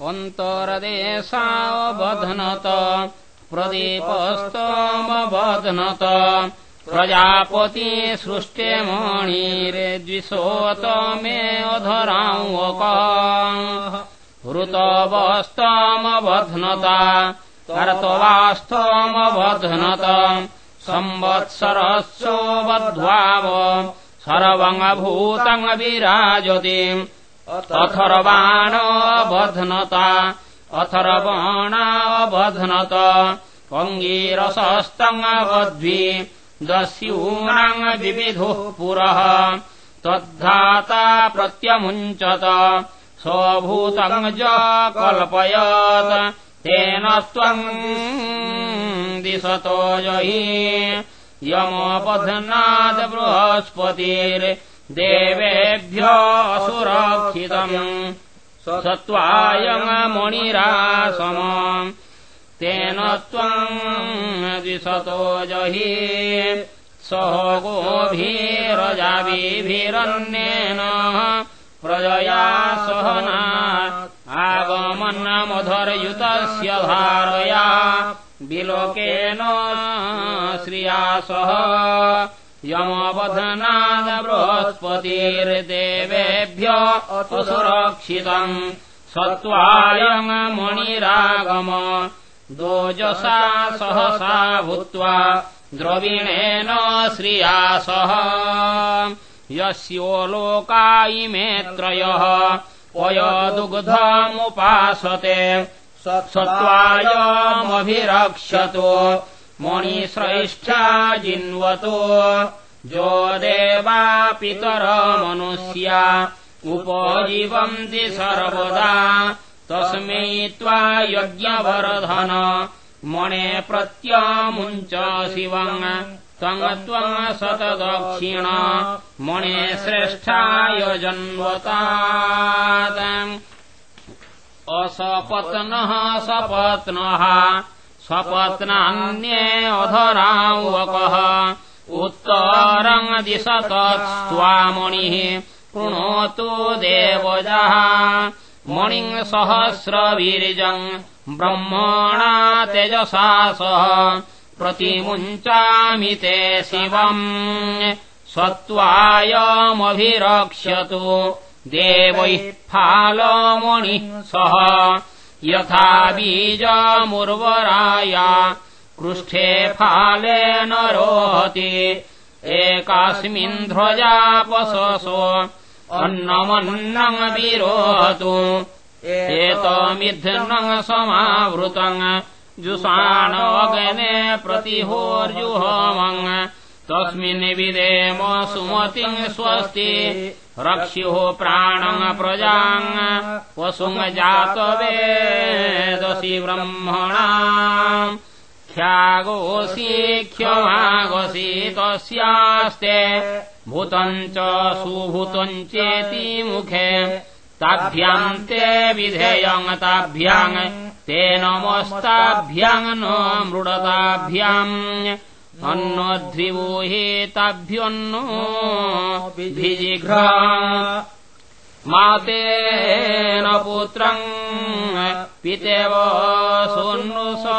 अन्तरदेशावबध्नत प्रदीपस्तमबध्नत प्रजापति सृष्टे मणिरे द्विषोत मे अधरावक ऋतवस्तमबध्नता कर्तवास्तमबध्नत संवत्सरस्यो बध्वाव सर्वङ्गभूतम् विराजति अथर्वाणावध्नता अथर्वणावध्नत अङ्गीरसस्तङ्गवद्भि दस्यूनाङ् विविधुः पुरः तद्धाता प्रत्यमुञ्चत स्वभूतम् च कल्पयत् तेन त्वम् दिशतो जहि यमोपध्नाद् बृहस्पतिर्देवेभ्य असुरक्षितम् सत्त्वायमणिरासम तेन त्वम् दिशतो जहि। गोभिरजाभिभिरन्येन प्रजया सहना। आगमन्नमधरयुतस्य धारया। विलोकेन श्रिया सह यमवधनाद असुरक्षितम् सत्त्वायमणिरागम दोजसा सहसा भूत्वा द्रविणेन श्रिया सह। यस्योलोका इमे त्रयः वयदुग्धमुपासते सत्त्वायमभिरक्षतो मणिश्रेष्ठा जिन्वतो जो देवा पितरमनुष्या उपजीवन्ति सर्वदा। तस्मै त्वा यज्ञवर्धन मणे प्रत्यमुञ्च शिवम् तम् त्वम् सतदक्षिण मणे श्रेष्ठाय जन्वता असपत्नः सपत्नः स्वपत्नान्ये अधरावकः उत्तरम् दिशतस्त्वामणिः कृणोतु देवजः। मणिम् सहस्रवीर्जम् ब्रह्मणा तेजसा सह। प्रतिमुञ्चामि ते शिवम्। स्वत्वायमभिरक्ष्यतु देवैः फालमणिः सह यथा बीजमुर्वराया पृष्ठे फालेन रोहति एकास्मिन् ध्वजापससो अन्नमन्नम् विरोहतु एतमिध्नम् समावृतम् जुषाणवगने प्रतिहोर्जुहोमम् तस्मिन् विदेम सुमतिम् स्वस्ति रक्ष्युः प्राणम् प्रजाम् वसुम् जातवेदसि ब्रह्मणा ख्यागोऽसि ख्यमागसि तस्यास्ते भूतम् च सुभूतम् चेति मुखे। ताभ्याम् ते विधेयम् न मृडताभ्याम् अन्नध्विवोहेताभ्योऽन्नो विजिघ्र मातेन पुत्रम् पितेव सोन्नुसयन्ते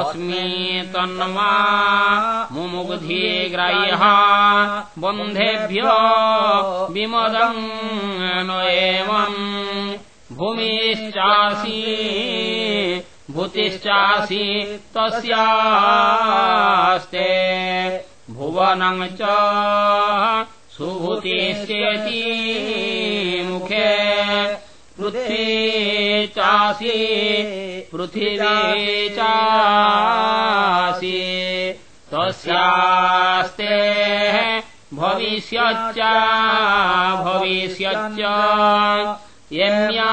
अस्मि तन्मा मुमुग्धिग्राह्यः बन्धेभ्यो विमदम् न एवम् भूमिश्चासि भूतिश्चासि तस्यास्ते। भुवनम् च सुभूतिश्चेति मुखे। पृथ्वी चासि पृथिवी चासि। तस्यास्ते भविष्यच्च भविष्यच्च। यम्या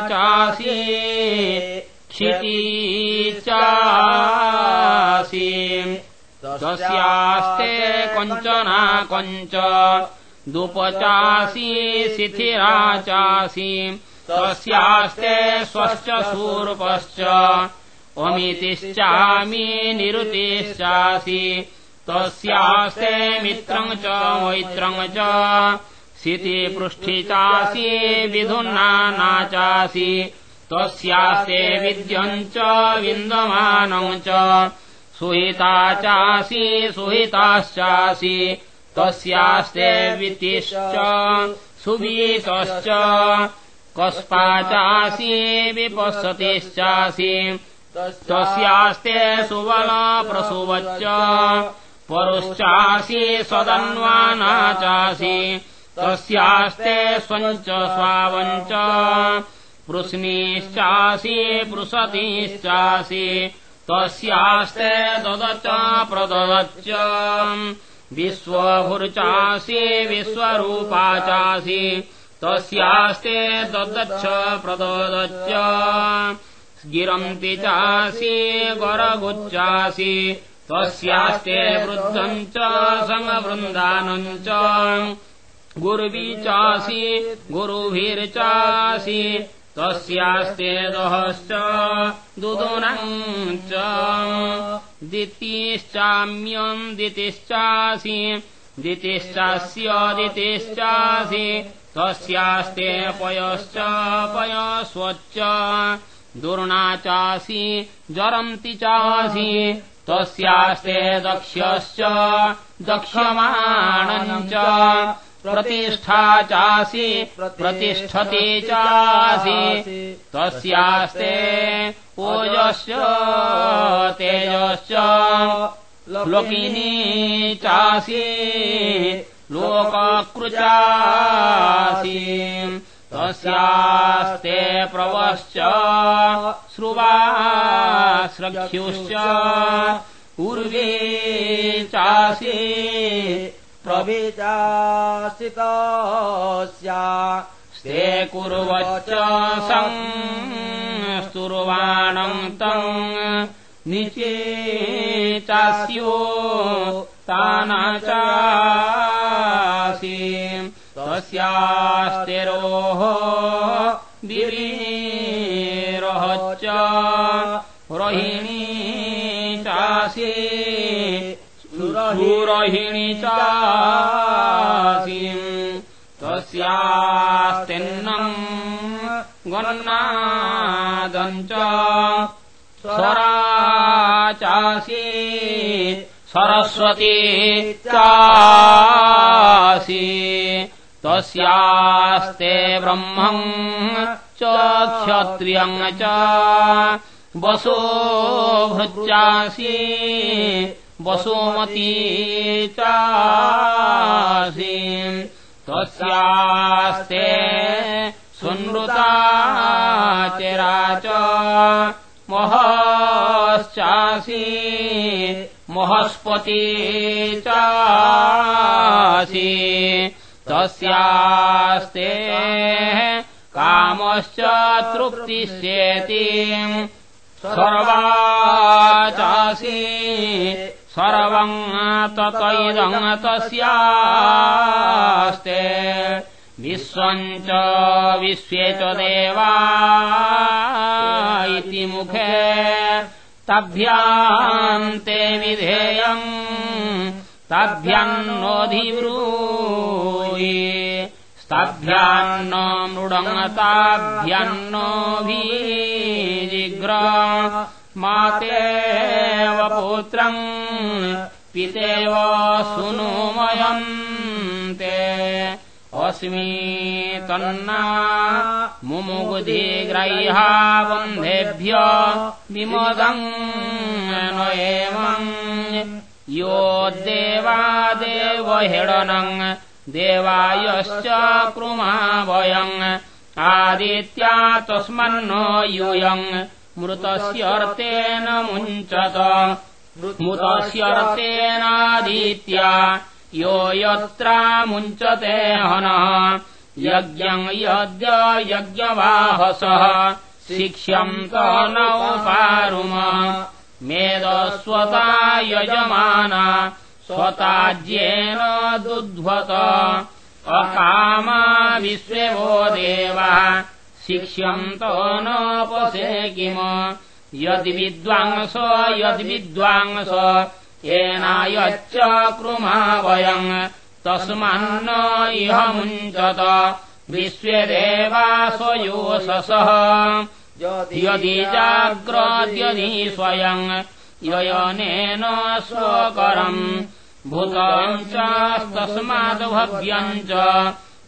चासि क्षिती चासि तस्यास्ते कञ्चना कञ्च। दुपचासि शिथिरा चासि तस्यास्ते स्वश्च अमितिश्चामि निरुतिश्चासि। तस्यास्ते मित्रम् च मैत्रम् च। सिति चासि विधुन्ना चासि त्वस्यास्ते विद्यम् च विन्दमानम् च। सुहिता चासि सुहिताश्चासि त्वस्यास्ते वितिश्च सुवीतश्च। कस्पा चासि विपसतिश्चासि त्वस्यास्ते सुबला प्रसुवच्च। परुश्चासि स्वदन्वाना चासि तस्यास्ते स्वञ्च स्वावञ्च पृश्नीश्चासि पृषतीश्चासि तस्यास्ते ददच प्रददच्च। विश्वभुर्चासि विश्वरूपा चासि तस्यास्ते ददच्छ प्रददच्च। गिरन्ति चासि गरगुच्चासि त्वस्यास्ते वृद्धम् च समवृन्दानम् च। गुरुवी चासि गुरुभिर्चासि तस्यास्ते दहश्च दुदुनम् च दितिश्चाम्यम् दितिश्चासि दितिश्चास्य दितिश्चासि तस्यास्ते पयश्च पयस्वच्च दुर्णा चासि ज्वरन्ति चासि तस्यास्ते दक्ष्यश्च दक्ष्यमाणम् च प्रतिष्ठा चासि प्रतिष्ठति चासि तस्यास्ते ओजश्च तेजश्च लोकिनी चासि लोककृचासि तस्यास्ते प्रवश्च श्रुवाश्रख्युश्च उर्वे चासि प्रविचासितस्यास्ते कुर्वच्च संस्तुर्वाणम् तम् निचे चास्यो ताना चासि तस्यास्तिरोः गिरिरोहच्च रोहिणी चासि सुरहिणी चासि। तस्यास्तिन्नम् गन्नादम् च स्वरा चासि सरस्वती चासि तस्यास्ते ब्रह्मम् च क्षत्रियम् च वसोभृत्यासि वसुमती चासि। तस्यास्ते सुनृता चिरा च महश्चासि महस्पती चासि तस्यास्ते कामश्च तृप्तिश्चेति सर्वा चासि सर्वम् ततैदम् तस्यास्ते। विश्वम् च विश्वे च देवा इति मुखे तभ्यान्ते विधेयम् स्ताभ्यान्न मृडङ्गताभ्यान्नोऽभिजिग्र मातेव पुत्रम् पितेव सुनुमयन्ते अस्मि तन्ना मुमुगुधिग्रह्या बन्धेभ्य विमोदम् न एवम् यो देवादेवहिडनम् देवायश्च कृमावयम् आदित्या तस्मन्नो यूयम् मृतस्यर्तेन मुञ्चत। मृतस्यर्तेनादित्या यो यत्रा मुञ्चते हनः। यज्ञम् यद्य यज्ञवाहसः। शिक्ष्यम् त नौपारुम मेदस्वता यजमाना स्वताज्येन दुध्वत। अकामा विश्वे वो देवः। शिक्ष्यन्तो नोपसे किम? यद्विद्वांस यद्विद्वांस येनायच्च कृमा वयम्। तस्मान्न इह मुञ्चत। विश्वेदेवासयोषसः यदि जाग्रद्यदि स्वयम् ययनेन स्वकरम्। भूतम् चास्तस्माद्भव्यम् च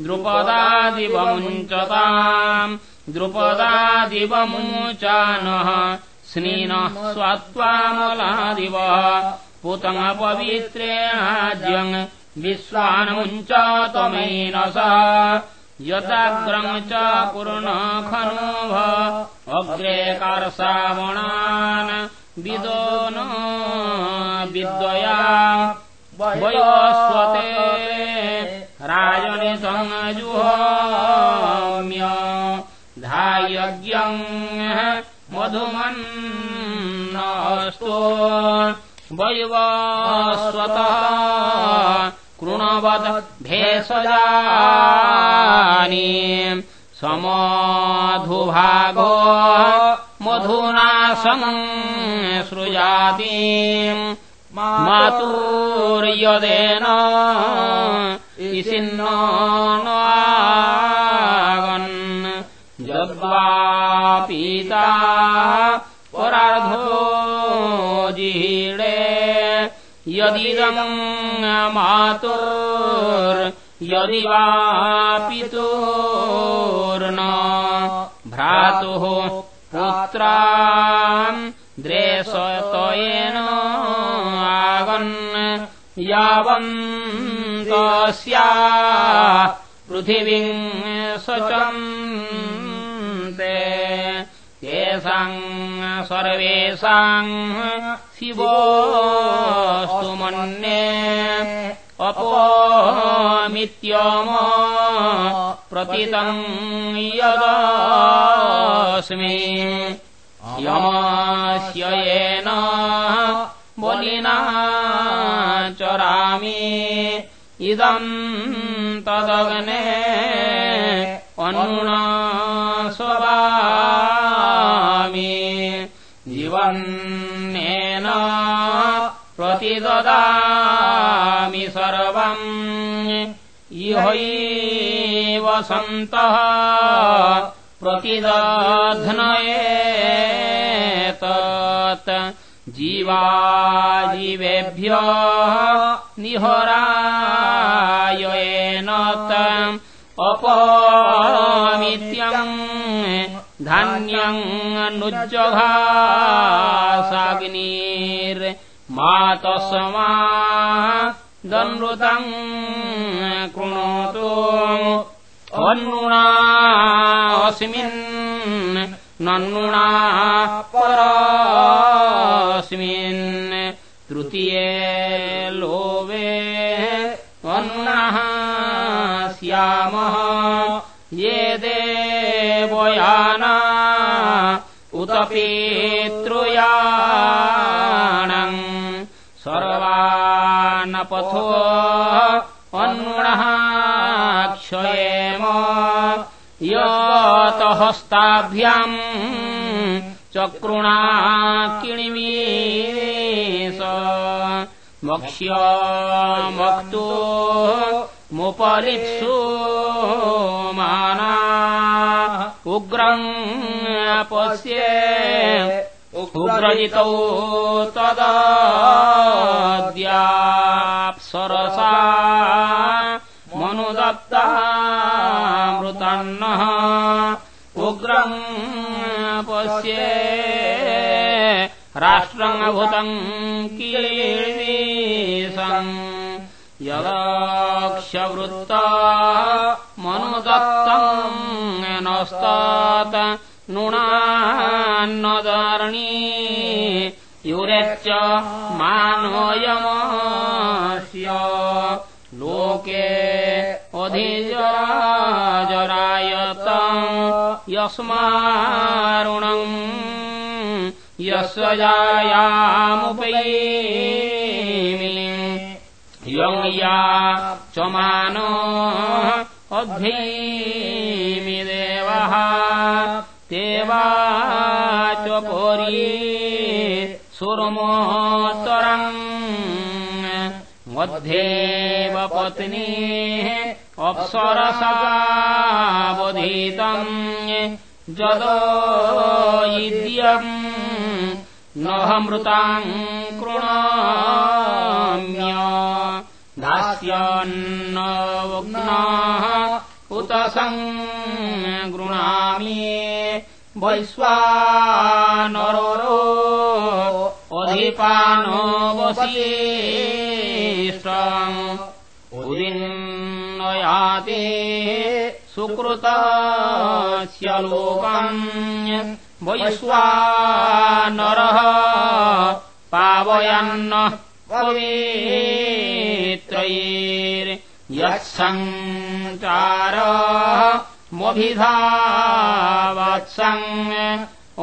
द्रुपदादिवमुञ्चताम्। द्रुपदादिवमुचानः। स्नीनः स्वात्त्वामलादिव पुतमपवित्रेणाज्यम्। विश्वानमुञ्च त्वमेन सा च पूर्णखनोभ अग्रे कर्षावणान् विदो न विद्वया वयोस्वते राजनिसंजुहोम्य धायज्ञम् मधुमन्नस्तु वैवस्वतः कृणवद् भेषजानि समधुभागो मधुना सृजाति मातुर्यदेन इसिन्नागन् जग्वा पीता परार्धो जीडे यदिदम् मातुर्यदि वा पितुर्न भ्रातुः पुत्रा द्रेषतयेन आगन् यावन्तस्या पृथिवीम् सचन्ते तेषाम् सर्वेषाम् शिवोऽस्तु मन्ये अपोमित्यम प्रतितम् यदस्मि। यमस्य येन बलिना चरामि। इदम् तदग्ने अनुना स्ववामि जीवन्नेन सर्वम् इहैव सन्तः प्रतिदध्नयेतत्। जीवाजीवेभ्य निहरायेन अपमित्यम् धान्यम् नुज्जघासाग्निर्मातस्मा दनृतम् कृणोतु। अन्नुणास्मिन् नन्नुणा परस्मिन्। तृतीये लोभे अन्नः स्यामः। ये देवयाना उत पितृयाणम् सर्वानपथो अन्नः क्षयेम यतहस्ताभ्याम् चक्रुणा किणिमीस मक्ष्यमक्तो मुपलिप्सु माना। उग्रम् पश्ये उग्रजितौ तदद्याप्सरसा मनुदत्तामृतन्नः उग्रम् पश्ये राष्ट्रमभूतम् कीर्वीसम् यदक्षवृत्त मनुदत्तम् नस्तात् नृणान्नदारणी युरेच्च मानोयमस्य लोके अधिजराजरायतम् यस्मारुणम्। यस्य जायामुपैमि यम् या च मानो अध्यैमि देवः ते वाच परी सुरमोत्तरम्। मध्येव पत्नीः अप्सरसावधीतम्। जदो इद्यम् नहमृताम् कृणाम्य। दास्यान्नवग्नाः सङ्गृणामि वैश्वानरो अधिपानो वसीष्टम् उदिन्नयाते सुकृतस्य लोकम् वैश्वानरः पावयन्न पवित्रैर्यत्सञ्चार मोभिधावत्सम्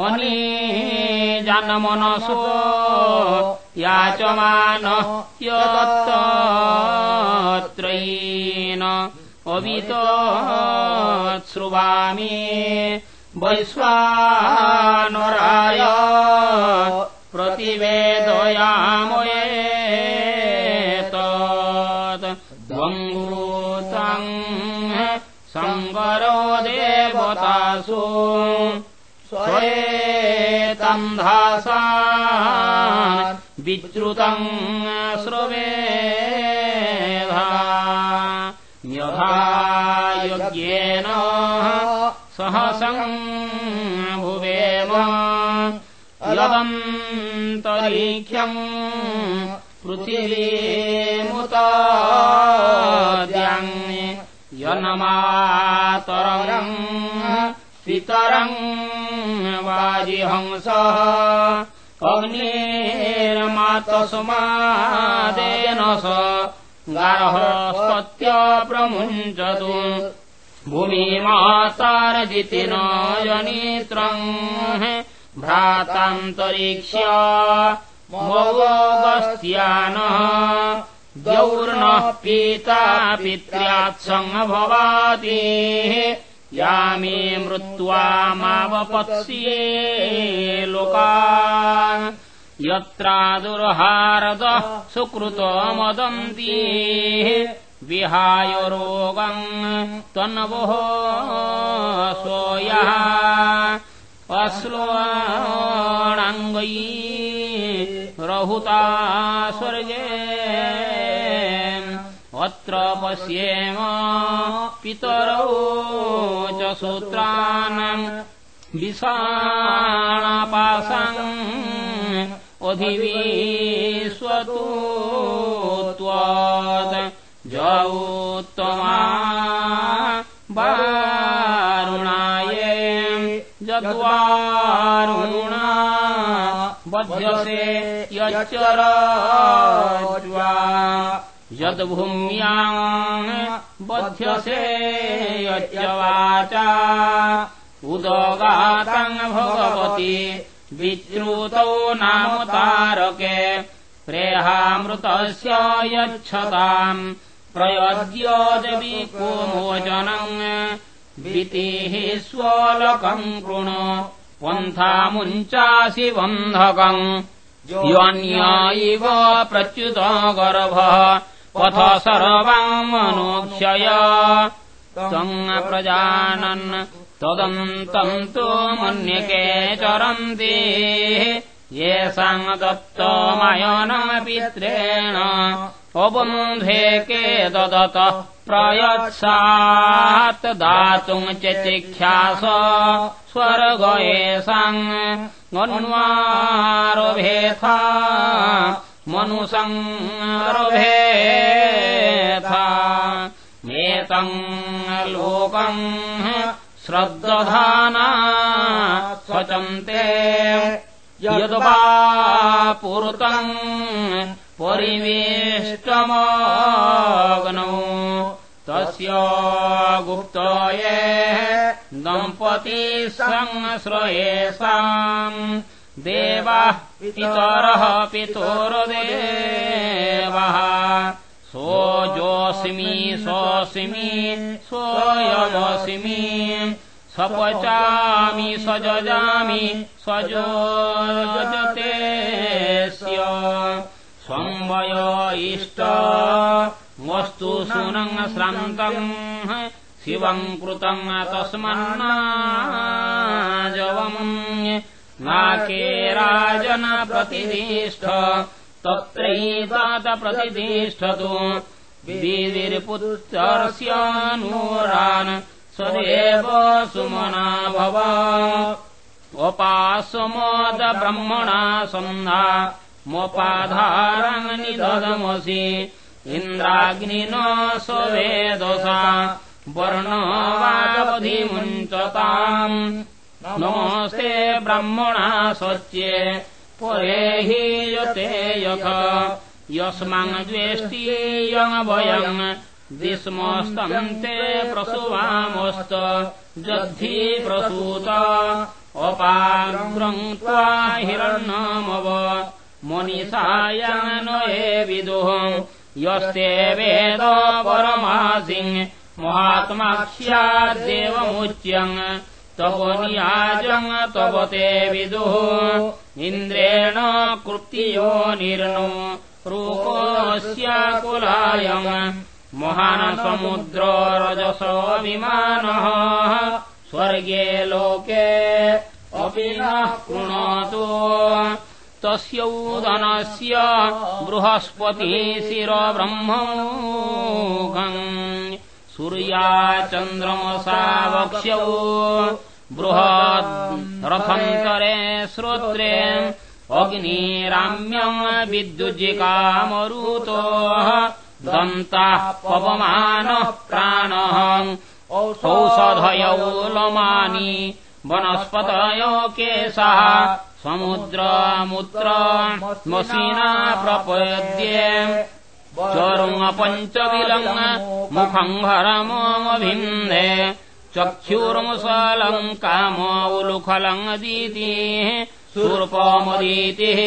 अनी जनमनसो याचमान यत्तत्रयेन अवितश्रुवामि वैश्वानराय प्रतिवेदयामयेतत् देवतासु स्वयेतम् धासा विद्रुतम् श्रुवेधा। यथा यज्ञेन सहसम् भुवेम यदन्तरीख्यम् पृथिवीमुताद्यम् यनमातरम् पितरम् वाजिहंसः। अग्नेर्मातसुमादेन स गार्हस्पत्य प्रमुञ्चतु भूमिमातारजिति नयनेत्रम् भ्रातान्तरीक्ष्य मवोगस्त्यानः द्यौर्नः पीता पित्र्यात्सङ्गभवाति या मे मृत्वा मावपत्स्ये लोका। यत्रादुर्हारदः सुकृतमदन्ति विहाय रोगम् त्वन्वोः सोयः। अश्लोणाङ्गै रहुता स्वर्गे अत्र पश्येम पितरौ च सूत्रान् अधिवीश्वतो त्वत् जौत्तमा वारुणाय जद्वारुणा बध्यसे यच्चरज्वा यद्भूम्याम् बध्यसे वाचा उदगातम् भगवति। विद्रुतौ नाम तारके प्रेहामृतस्य यच्छताम् प्रयद्योजविकोमोचनम् वितिः स्वलकम् कृण। पन्थामुञ्चासि बन्धकम् योऽन्या इव प्रच्युत गर्भः पथ सर्वमनोक्षय त्वम् प्रजानन् तदन्तम् तु मन्यके चरन्ति। येषाम् दत्तमयनपित्रेण अबन्धे के ददत प्रयत्सात् दातुम् चिक्षास स्वर्ग येषाम् अन्वारभेथा मनुसंरभेथा एतम् लोकम् श्रद्दधाना स्वचन्ते यद्वा पुरतम् परिवेष्टमग्नौ। तस्य गुप्तये दम्पती संश्रयेषाम् देवाः पितरः पितुर्देवः। सोऽजोऽस्मि सोऽस्मि सोऽयमस्मि सपचामि सजजामि सजोजते संवय इष्ट वस्तु सुनम् श्रान्तम् शिवम् कृतम् तस्मन्नाजवम् नाके राजन प्रतिष्ठ तत्रैतात प्रतिष्ठतु। विधिर्पुत्रस्य नूरान् सुमना भव। उपासमोद ब्रह्मणा सन्धा मोपाधारम् निदमसि इन्द्राग्निन स्वेदसा वर्णवावधिमुञ्चताम् नमस्ते ब्रह्मणा स्वच्ये परे हि यते यथ। यस्माद्वेष्टीयमभयम् विस्मस्तन्ते प्रसुवामस्त जद्धि प्रसूत अपाग्रम् त्वा हिरण्यमव। मनिषायनये विदुः यस्ते वेद परमासिम् महात्माक्ष्याद्देवमुच्यम् तव नियाजम् तव ते विदुः। इन्द्रेण कृत्यो निर्णो। रूपोऽस्याकुलायम् महान् समुद्रो रजसो विमानः स्वर्गे लोके अपि नः कृणोतु। तस्यौदनस्य बृहस्पति शिरब्रह्मम् सूर्या चन्द्रमसा वक्ष्यौ। बृहद् रथन्तरे श्रोत्रे अग्निराम्यम् विद्युज्जिकामरुतो दन्ताः पवमानः प्राणः। औषधयौ लमानि वनस्पतयो केशः समुद्रमुत्र मसीना प्रपद्ये चरुङ्पञ्चविलम् मुखम् हरमभिन्दे चक्षुर्मुसलम् कामौलुखलम् दीतिः सुर्पमदीतिः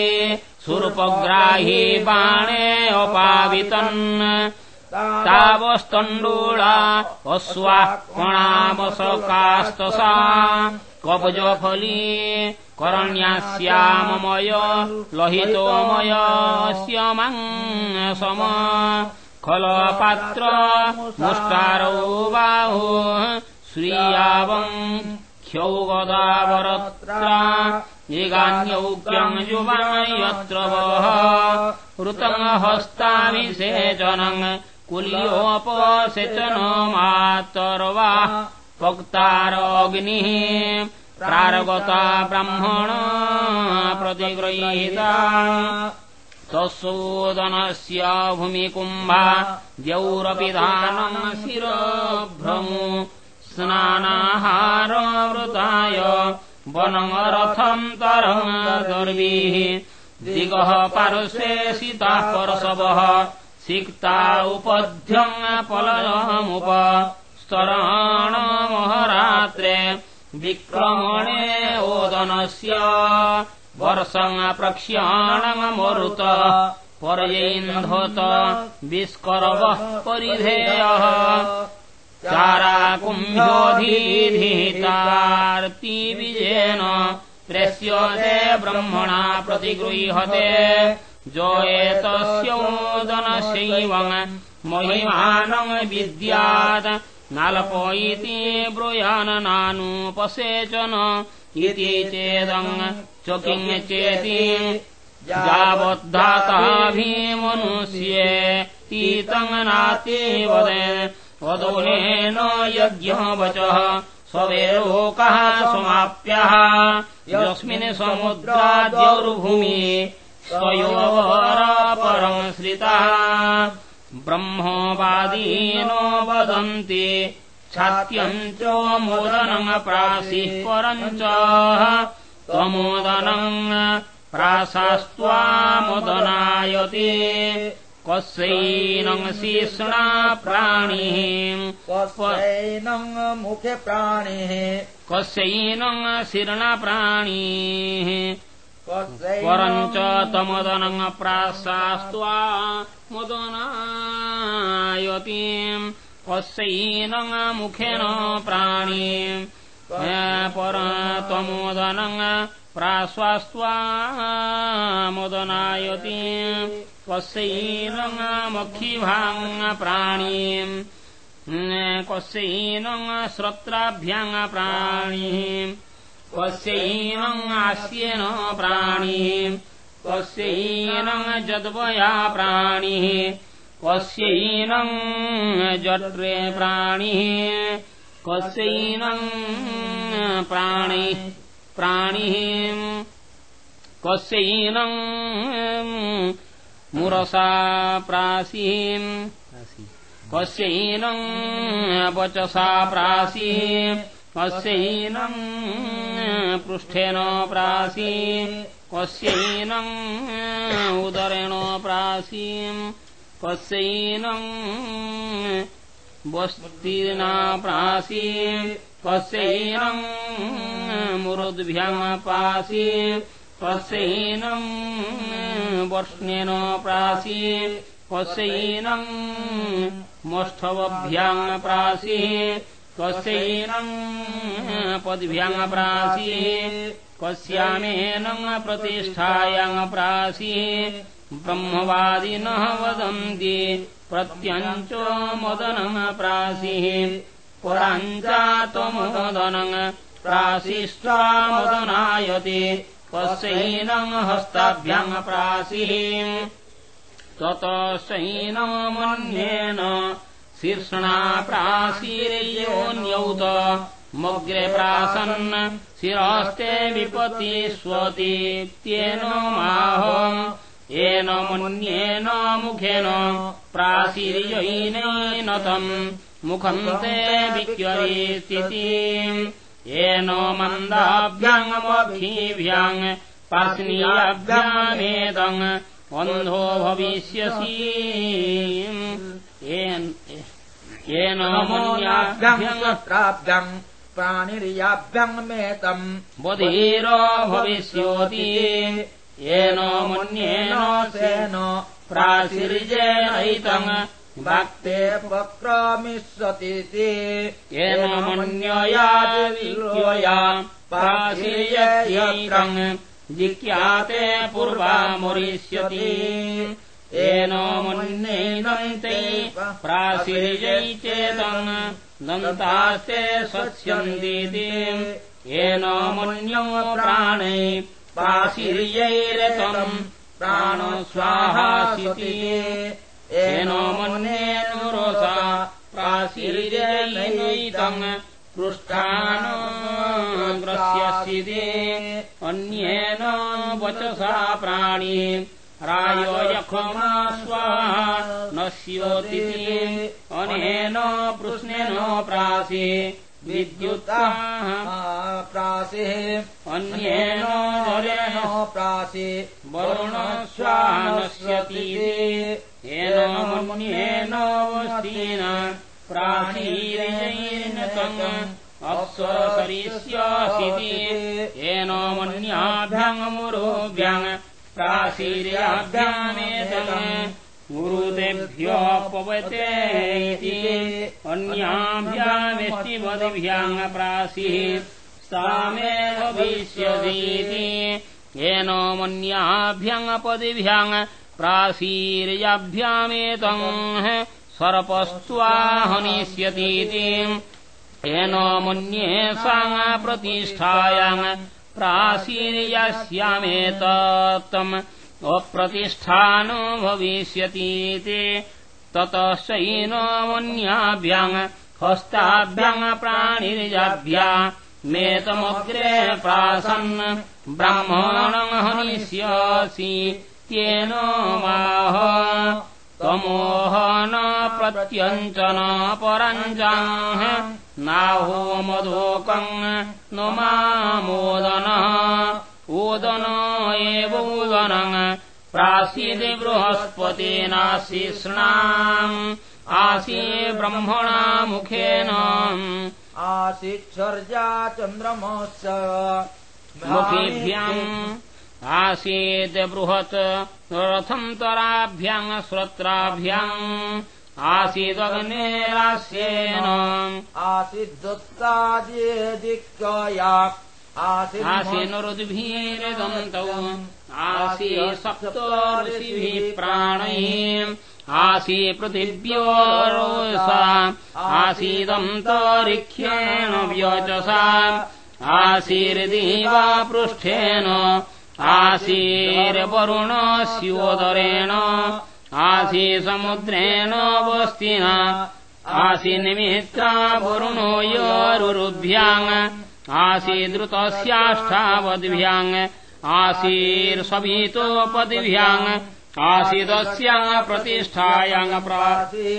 सुर्पग्राही बाणे अपावितन् तावस्तण्डूळा अश्वाः कणामसकास्तसा कवजफली करण्यास्याममय लहितोमयस्य सम खलपात्र मुष्टारौ बाहु श्रियावम् ह्यौ गदावरत्रा युगान्यौक्यम् युवान् यत्र वः ऋतम् हस्ताभिषेचनम् कुल्योपसेचन मातर्वा पक्तारग्निः प्रारगता ब्रह्मण प्रतिगृहीता। तत्सोदनस्य भूमिकुम्भा दानम् शिरभ्रमु। स्नानाहारवृताय वनमरथम् तरम् दर्वीः दिगः पार्श्वे सिताः परशवः सिक्ता उपध्यम् पलयमुप स्तराणमहरात्रे विक्रमणे ओदनस्य। वर्षम् प्रक्ष्याणमरुत पर्यैन्धत विस्करवः परिधेयः। चाराकुम्भ्योऽधीधितार्तिविजेन प्रेष्यते ब्रह्मणा प्रतिगृह्यते जोएतस्योदनशैवम् महिमानम् विद्यात् नालप इति ब्रूयाननानुपसेचन इति चेदम् च किञ्चेति यावद्धाताभिमनुष्ये तीतम् वदोहेन यज्ञवचः स्ववेलोकः समाप्यः यस्मिन् समुद्राद्यौर्भूमि स्वयोवरपरम् श्रितः ब्रह्मवादीनो वदन्ति छात्यम् च मोदनम् प्रासिः परम् च त्वमोदनम् प्रासास्त्वामुदनायते कस्यैनम् शीर्षणा प्राणिः। मुखे प्राणिः। कस्यैनम् शीर्णप्राणिः परम् च तमदनम् प्रासास्त्वा मुदनायतीम् कस्यैनम् मुखेन प्राणी पर त्वमोदनम् प्राश्वास्त्वा मुदनायतीम् क्वस्यैनमखिभाङ् प्राणीम् क्वस्यैनम् श्रोत्राभ्याङ् प्राणिः क्वस्यैनम् आस्येन प्राणिः। जद्वया प्राणिः। जट्रे प्राणिः। क्वस्यैनम् प्राणिः प्राणिः। क्वस्यैनम् मुरसा प्रासीम् क्वस्यैनम् वचसा प्रासी क्वस्यैनम् पृष्ठेन क्वस्यैनम् उदरेण प्रासीम् क्वस्यैनम् वस्तिना प्रासी क्वस्यैनम् मुरुद्भ्यमपासी क्वस्यैनम् वर्ष्णेन प्रासी क्वस्यैनम् मोष्ठवभ्याम् प्रासी क्वस्यैनम् पद्भ्याम् प्रासी क्वस्यामेनम् प्रतिष्ठायाम् प्रासी ब्रह्मवादिनः वदन्ति प्रत्यञ्चो मदनम् प्रासीः पुराञ्चात्वमोदनम् प्रासीष्ट्वा मदनायते। क्वस्यैनम् हस्ताभ्याम् प्रासीः ततश्चैनमन्येन शीर्षणा प्रासीर्योन्यौत मग्रे प्रासन् शिरस्ते विपतिष्वतीत्येन माहम् येन मन्येन मुखेन प्रासीर्यैनेन तम् मुखम् ते विक्यरीस्थिति येन मन्दाभ्याङ्गमखीभ्याङ् पार्ष्णीयाभ्यामेदम् अन्धो भविष्यसि। येन मन्याभ्यङ्गत्राभ्यम् प्राणिर्याभ्यम् मेतम् बधीर भविष्योति। येन मन्येन सेन प्रासिर्जेनैतम् भक्ते वक्रमिष्यतीति येन मन्ययादिव्योया प्रासिर्यैतम् जिज्ञाते पूर्वामुरिष्यति येन मन्यैनन्ते प्रासिर्यै चेतम् दन्तास्ते स्वस्यन्तीति येन मन्यो प्राणे प्रासिर्यैरतम् प्राणो स्वाहासिति येन मन्येनुरोसा प्रासिर्यैनैतम् पृष्ठानग्रस्यसिदे अन्येन वचसा प्राणी रायो यखमा स्वाहा नश्योतिति अनेन प्रश्नेन प्रासि विद्युत्ताः प्रासिः अन्येन प्रासि वरुण स्वाहा नश्यतीति येन मन्येन प्राचीरेण तम् अप्सरसरिष्यसिति येन मन्याभ्याङ्मुरोभ्याङ् प्राचीर्याभ्यामेतम् गुरुतेभ्यो पवते इति अन्याभ्यामिष्टिपदिभ्याङ् प्रासीः सामेव भविष्यतीति। येन मन्याभ्यङ्पदिभ्याङ् प्रासीर्याभ्यामेतम् सर्पस्त्वाहनिष्यतीति। येन मन्येषाम् प्रतिष्ठायाम् प्रासीर्यस्यामेतत्तम् अप्रतिष्ठानो भविष्यतीति ततश्चैनमन्याभ्याम् हस्ताभ्याम् प्राणिर्याभ्या मेतमग्रे प्रासन् ब्राह्मणम् हनिष्यसि तेन माह तमोह न प्रत्यञ्चन परञ्चाह नाहो मधोकम् न मामोदनः ओदन एवोदनम् प्रासीदि बृहस्पतेनाशिष्णाम् आसी ब्रह्मणा मुखेन। आसीच्छर्या चन्द्रमस्य मुखिभ्याम् आसीत् बृहत् रथम् तराभ्याम् आसीदग्नेरास्येन आसीद्दत्तादिदिक्कया आसीनुरुद्भिर्दन्तौ। आसी सप्तो ऋषिभिः प्राणैः आसी पृथिव्योरोसा आसीदन्तरिक्ष्येण व्यचसा। आसीर्दिवा पृष्ठेन। आसीर्वरुणस्योदरेण आसी समुद्रेण वस्तिना आसीन्मित्रा वरुणो यरुरुभ्याम् आसीदृतस्याष्टावद्भ्याम् आसीर्सवितोपदिभ्याम् आसीदस्या प्रतिष्ठायाम् प्रासी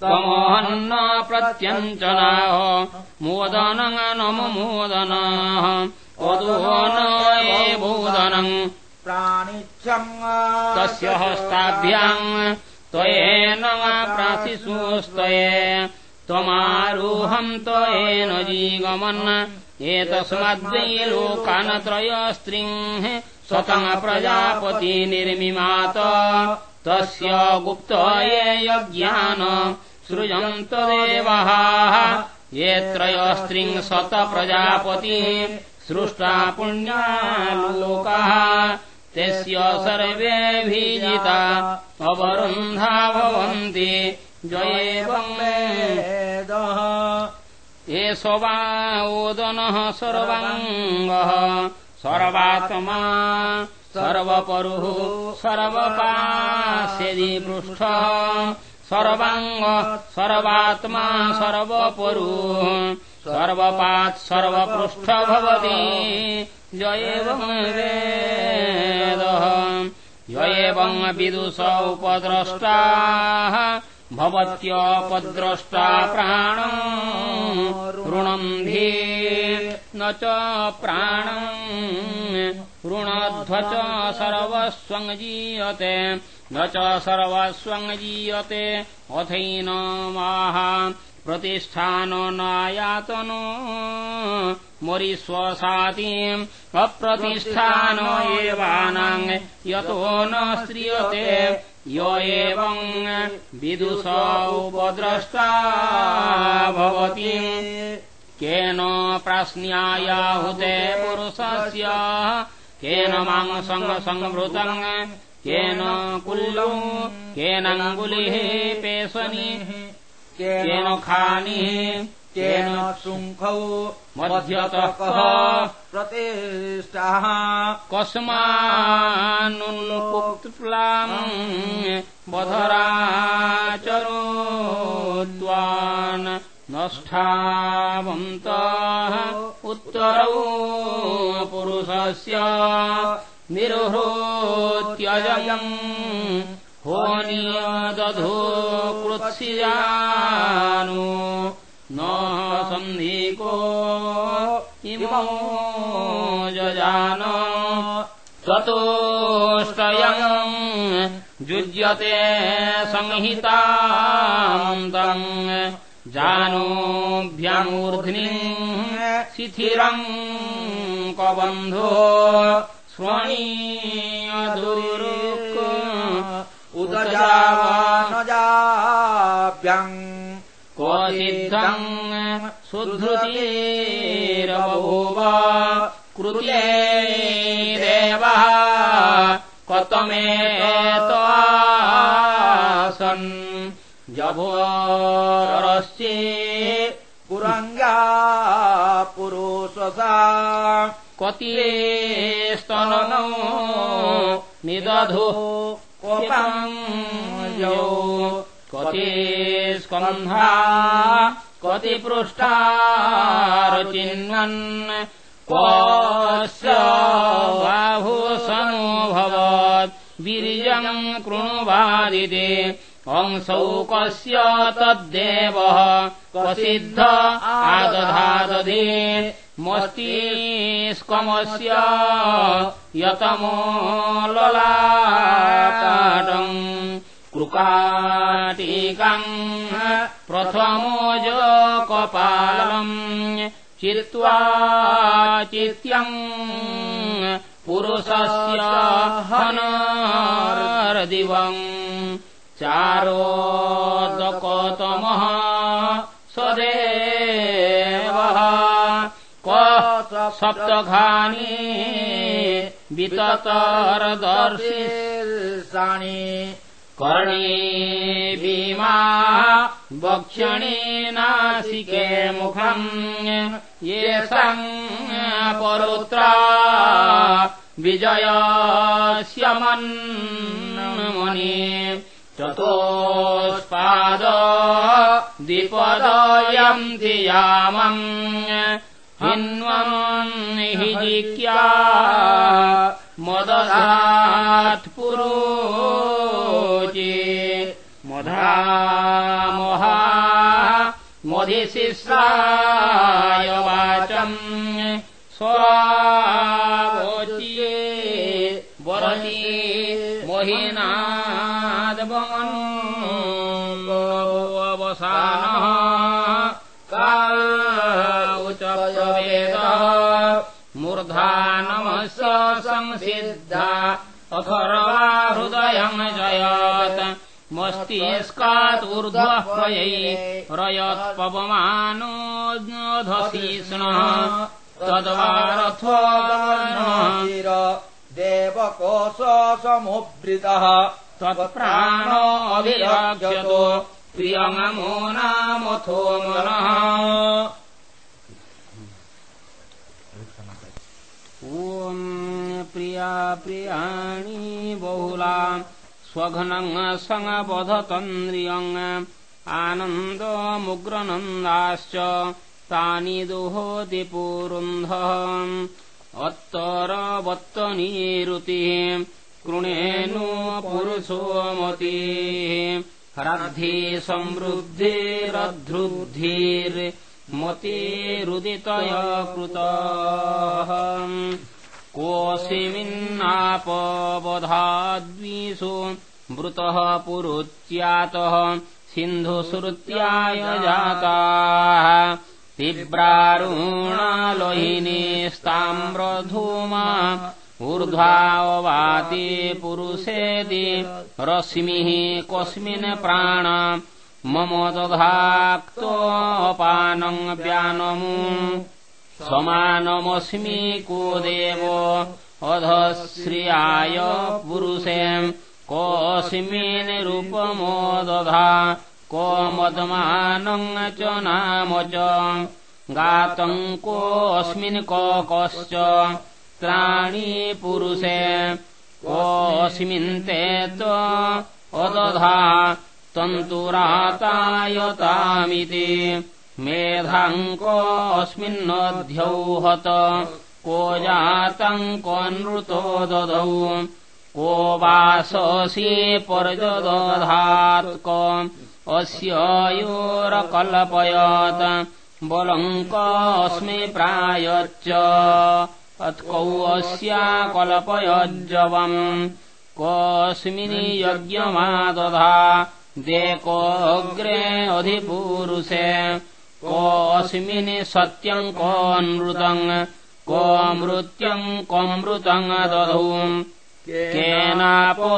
त्वमोहन्न प्रत्यञ्चनाः मोदनम् नम मोदनाः। वधो न एवोदनम् प्राणिच्छम् तस्य हस्ताभ्याम् त्वयेन प्राशिषुस्तये त्वमारोहम् त्वयेन जीगमन्। एतस्मद्वै लोकानत्रयस्त्रिः स्वतम् प्रजापति निर्मिमात। तस्य गुप्त ये यज्ञान सृजन्त देवः ये त्रयस्त्रिम् शत प्रजापति सृष्टा पुण्यालोकः तस्य सर्वेऽभिजिता अवरुन्धा भवन्ति जयेवम् वेदः एष वा ओदनः सर्वाङ्गः सर्वात्मा सर्वपरुः सर्वपास्यदि पृष्ठः सर्वाङ्ग सर्वात्मा सर्वपरुः सर्वपात् सर्वपृष्ठ भवति। एवम् वेदः। य एवम् विदुष उपद्रष्टाः भवत्यपद्रष्टा प्राणम् ऋणन्धि न च प्राणम् ऋणध्व च सर्वस्वम् जीयते न च सर्वस्वम् जीयते अथैनमाः प्रतिष्ठानो नायातनो मरिष्वसातीम् अप्रतिष्ठानो एवानाम् यतो न श्रियते य एवम् विदुष उपद्रष्टा भवति। केन प्राश्न्यायाहुते पुरुषस्य केन मांसम् संवृतम् केन कुल्लौ केनाङ्गुलिः पेशनिः केन खानिः केन शृङ्खौ मध्यतः कः प्रतिष्ठाः। कस्मान्नुक्लाम् बधराचरोद्वान् नष्ठावन्तः उत्तरौ पुरुषस्य निरुहृत्यजयम् होनियदधो कृत्स्यानो न सन्धिको इमो जजान त्वतोष्टयम् युज्यते संहितान्तम् जानोऽभ्यामूर्ध्नि शिथिरम् कबन्धो स्वणीयदुरुक् उदजावानजाभ्यम् क्वसिद्धम् सुधृतिरबभूव कृते देवः कतमेतवासन् जभोरश्चे पुरङ्गा पुरुषसा क्वति स्कन्धा क्वति पृष्ठारचिन्वन् क्वस्य बाहुसमोऽभवत् वीर्यम् कृणुवादिते अंसौ कस्य तद्देवः क्वसिद्ध आदधादधे मस्तिष्कमस्य यतमो ललाटम् कृकाटीकम् प्रथमोज कपालम् चित्वा चित्यम् पुरुषस्य हनर्दिवम् चारोदकतमः सप्तघानि विततरदर्शि शीर्षाणि कर्णे भीमा वक्षणे नासिके मुखम् येषाम् परुत्रा विजयस्यमन्मुनि चतुष्पाद द्विपदयम् धियामम् हिन्वम् हि जिक्या मदधात् पुरोचे। मधा मोहा मधिशिष्राय वाचम् स्वावोच्ये वरति मोहिनादवमन्वसानः मूर्धानमस्य संसिद्धा। अथर्वा हृदयम् जयत्। मस्तिष्कात् ऊर्ध्वः प्रयै रयत्पवमानोऽधशीष्णः तद्वारथोगमनः देवकोश समुभृतः तत्प्राणोऽभिरक्षतो प्रियमो नामथो मनः ॐ प्रिया प्रियाणि बहुला स्वघ्नम् सङ्गबधतन्द्रियम् आनन्दमुग्रनन्दाश्च तानि दुहोति पुरुन्धः अत्तरवत्तनीरुतिः कृणेनु पुरुषो मतिः रद्धि समृद्धिरद्धृद्धिर्मतिरुदितय कृतः कोऽसिमिन्नापवधाद्विषु मृतः पुरुच्यातः सिन्धुश्रुत्याय जाताः। तीव्रारुणालोहिनीस्ताम्रधूमा ऊर्ध्वाववाति पुरुषेति रश्मिः कस्मिन् प्राण मम दधाक्तोऽपानम् व्यानमु समानमस्मि को देवो अधश्रियाय पुरुषे कोऽस्मिन् रूपमो दधा को मदमानम् च नाम च गातम् कोऽस्मिन् क कश्च त्राणि पुरुषे कोऽस्मिन् ते अदधा तन्तुरातायतामिति मेधाम् कोऽस्मिन्नध्यौहत को जातम् ददौ। को वाससि पर्यदधात् क अस्य योरकल्पयत्। बलम् कोऽस्मि प्रायच्च। अत्कौ अस्या कल्पयज्जवम्। कोऽस्मिन् यज्ञमादधा देकोऽग्रे अधिपूरुषे कोऽस्मिन् सत्यम् कोऽनृतम् को मृत्यम् कोऽमृतम् दधौ। केनापोऽन्यतन्तुत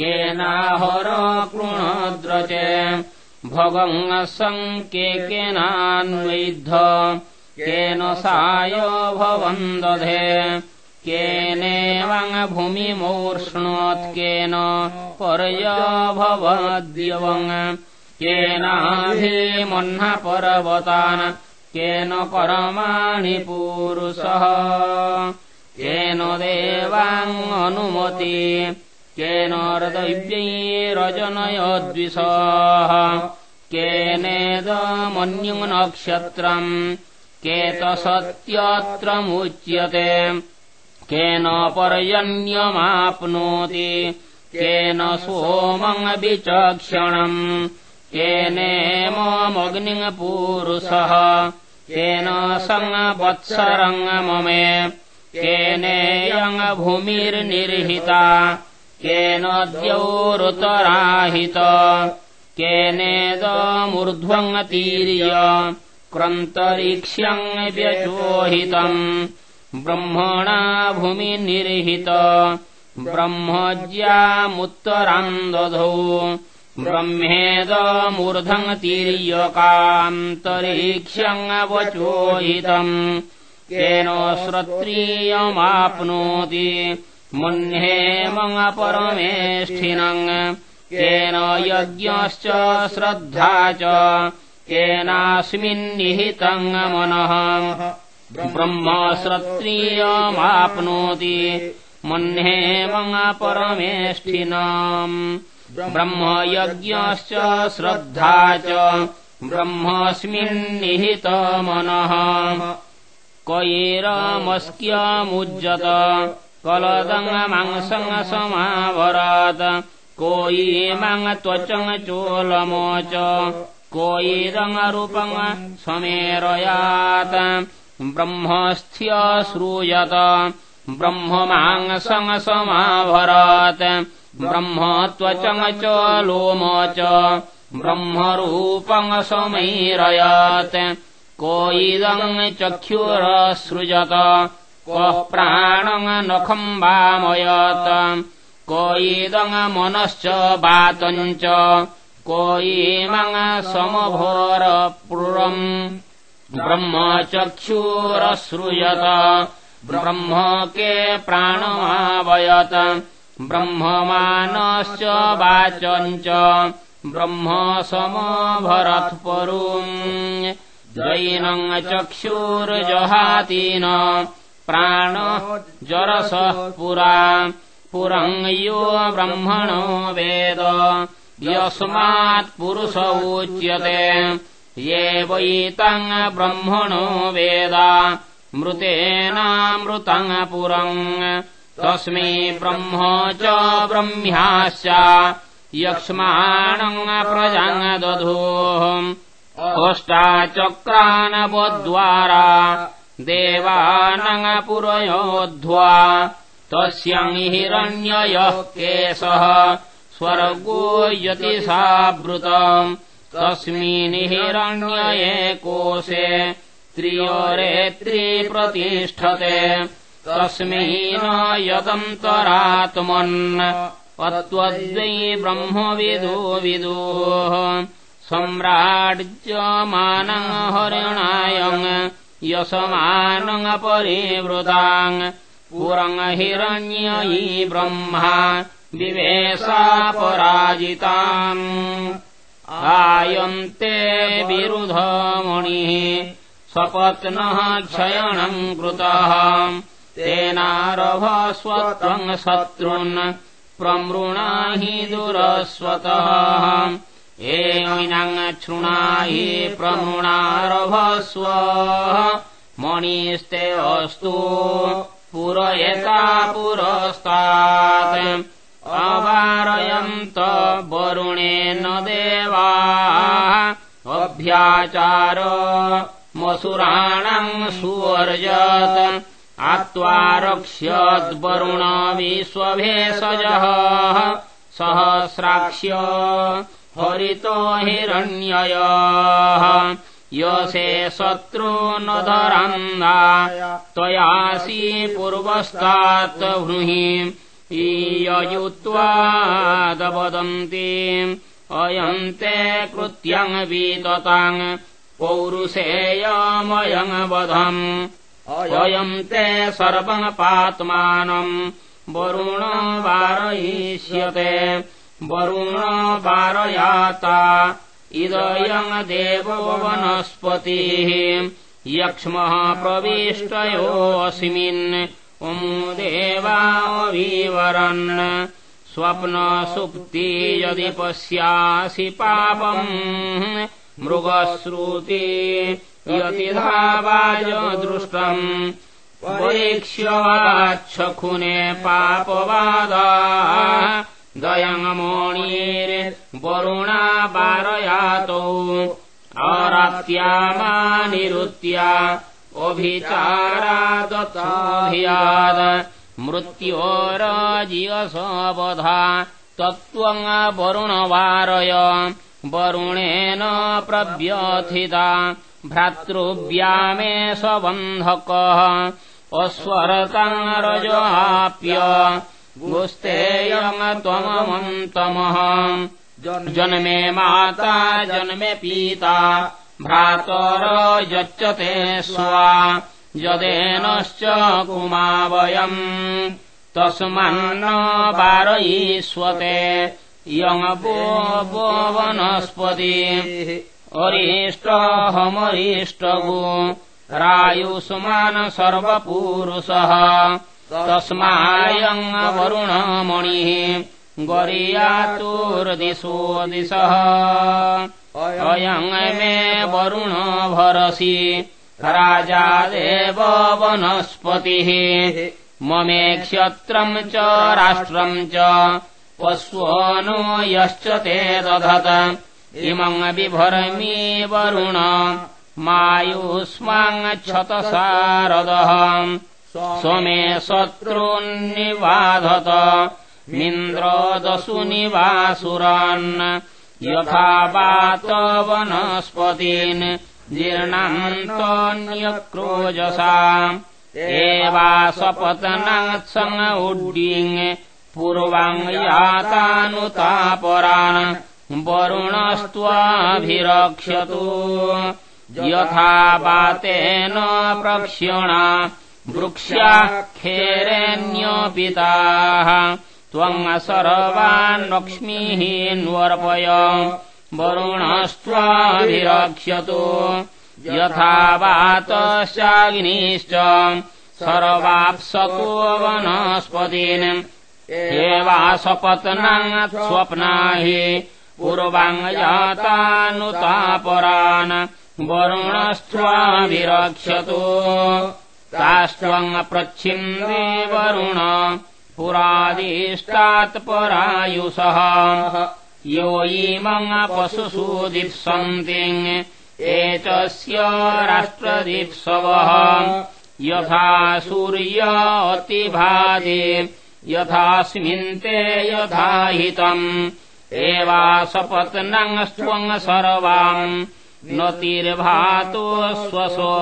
केनाहर कृणद्रचे भगम् के केनान्वैद्ध केन साय भवन् दधे केनेवम् भूमिमोष्णोत् केन पर्यभवद्यवम् केनाभिमह्न पर्वतान् केन कर्माणि पुरुषः। केन देवाङ्गनुमति केन हृदैव्यैरजनयद्विषः केनेदमन्युम् नक्षत्रम् केतसत्यत्रमुच्यते केन पर्यन्यमाप्नोति केन सोमम् विचक्षणम् केनेममग्निम् पुरुषः केन सङ्वत्सरङ्गममे केनेयम् भूमिर्निर्हिता केन द्यौरुतराहित केनेदमूर्ध्वम् तीर्य क्रन्तरीक्ष्यम् व्यचोहितम् ब्रह्मणा भूमिनिर्हित। ब्रह्मज्यामुत्तराम् दधौ। ब्रह्मेदमूर्धम् तिर्यकान्तरीक्ष्यवचोहितम् केन श्रोत्रियमाप्नोति। मुह्नेमपरमेष्ठिनम् केन यज्ञश्च श्रद्धा च। केनास्मिन्निहितम् मनः ब्रह्म श्रोत्रियमाप्नोति मुह्नेमपरमेष्ठिनाम् ब्रह्मयज्ञश्च श्रद्धा च। ब्रह्मस्मिन्निहितमनः कयिरमस्क्यमुज्जत कलदङ्गमांसङ् समावरात् कोयिमङ् त्वचङ् चोलमोच। कोयिदङ्गरूपङ् समेरयात् ब्रह्ममांसङ् समाभरात् ब्रह्म त्वचङ् च लोम च ब्रह्मरूपम् समैरयात् को इदम् चक्षुरसृजत। क्वः प्राणम् नखम् वामयत् को इदम् मनश्च वातम् च को समभोरपुरम् ब्रह्म चक्षुरसृजत ब्रह्म के प्राणमावयत्। ब्रह्ममानश्च वाचम् च ब्रह्म समभरत्परुम् जैनम् चक्षुर्जहातीन। प्राण जरसः पुरा। पुरम् यो ब्रह्मणो वेद। यस्मात्पुरुष उच्यते ये वैतम् ब्रह्मणो वेद मृतेनामृतम् पुरम् तस्मै ब्रह्म च ब्रह्म्याश्च यक्ष्माणम् प्रजाम् दधोः। अष्टाचक्रानवद्वारा देवानङ्पुरयोध्वा तस्यम् हिरण्ययः केशः स्वर्गो यतिसावृतम् तस्मिन् हिरण्यये कोशे त्रियोरेत्री प्रतिष्ठते तस्मै न यदन्तरात्मन् अत्वद्वै ब्रह्मविदो विदोः। सम्राज्यमानम् हरिणायम् यशमानङ्परिवृताम् पुरम् हिरण्ययी ब्रह्मा विवेशापराजिताम् आयन्ते विरुधमणिः स्वपत्नः क्षयणम् कृतः। तेनारभस्वत्वम् शत्रुन् प्रमृणाहि दुरस्वतः। एनम् शृणाहि प्रमृणारभस्व। मणिस्ते अस्तु पुरयता पुरस्तात् अवारयन्त वरुणेन देवा। अभ्याचार मसुराणम् सुवर्जत्। आत्वा रक्ष्यद्वरुण विश्वभेषजः। सहस्राक्ष्य हरितो हिरण्ययः। यसे शत्रु न धरन्दा। त्वयासि पूर्वस्तात् अयन्ते कृत्यम् वीतताम् पौरुषेयमयम् वधम्। अयम् ते सर्वपात्मानम् वरुण वारयिष्यते। वरुण वारयाता इदयम् देवो वनस्पतिः। यक्ष्मः प्रविष्टयोऽस्मिन् उम् देवाविवरन् स्वप्नसुप्ति यदि पश्यासि पापम् मृगश्रुति यतिधावाय दृष्टम् परीक्ष्यवाच्छखुने पापवादा दयङ्मोणीर्वरुणा वारयातौ अरात्यामानिरुत्या अभिचारादताभियाद मृत्योरजियसवधा तत्त्वम् वरुणवारय। वरुणेन प्रव्यथिता। भ्रातृव्यामे स्वबन्धकः अस्वरताम् रजहाप्य गुस्तेयम् त्वममन्तमः। जन्मे माता जन्मे पीता भ्रातर यच्चते स्वा यदेनश्च कुमा वयम् तस्मान्न वारयिष्वते यङपो वनस्पति अरिष्टहमरिष्टगो रायुष्मान् सर्वपुरुषः तस्मायम् वरुणमणिः गरीयातुर्दिशो दिशः अयम् मे वरुण भरसि राजा देव वनस्पतिः। ममे क्षत्रम् च राष्ट्रम् च पश्वनो यश्च ते दधत। इमम् बिभरमी वरुण मायुष्माङ्क्षतसारदः स्वमे शत्रून्निवाधत निवासुरान् यथा वातवनस्पतीन् जीर्णान्तोऽन्यक्रोजसा एवासपतनात्सङ् उड्डीङ् पूर्वाङ् यातानुतापरान् वरुणस्त्वाभिरक्ष्यतु यथा वातेन प्रक्ष्यणा वृक्षाखेरेऽन्यपिताः त्वम् सर्वान्लक्ष्मीः न्वर्पय वरुणस्त्वाभिरक्ष्यतु यथा वातश्चाग्निश्च सर्वाप्सको वनस्पतीन्। एवासपत्नाङ् स्वप्ना हि पूर्वाङ्गजातानुतापरान् वरुणस्त्वाभिरक्ष्यतु तास्त्वम् प्रच्छिन्ने पुरादिष्टात्परायुषः यो इमम् पशुषु दिप्सन्ति एतस्य राष्ट्रदिप्सवः। यथा सूर्य अतिभाति यथास्मिन्ते यथा हितम्। एवासपत्नस्त्वम् सर्वाम् नतिर्भातो स्वसो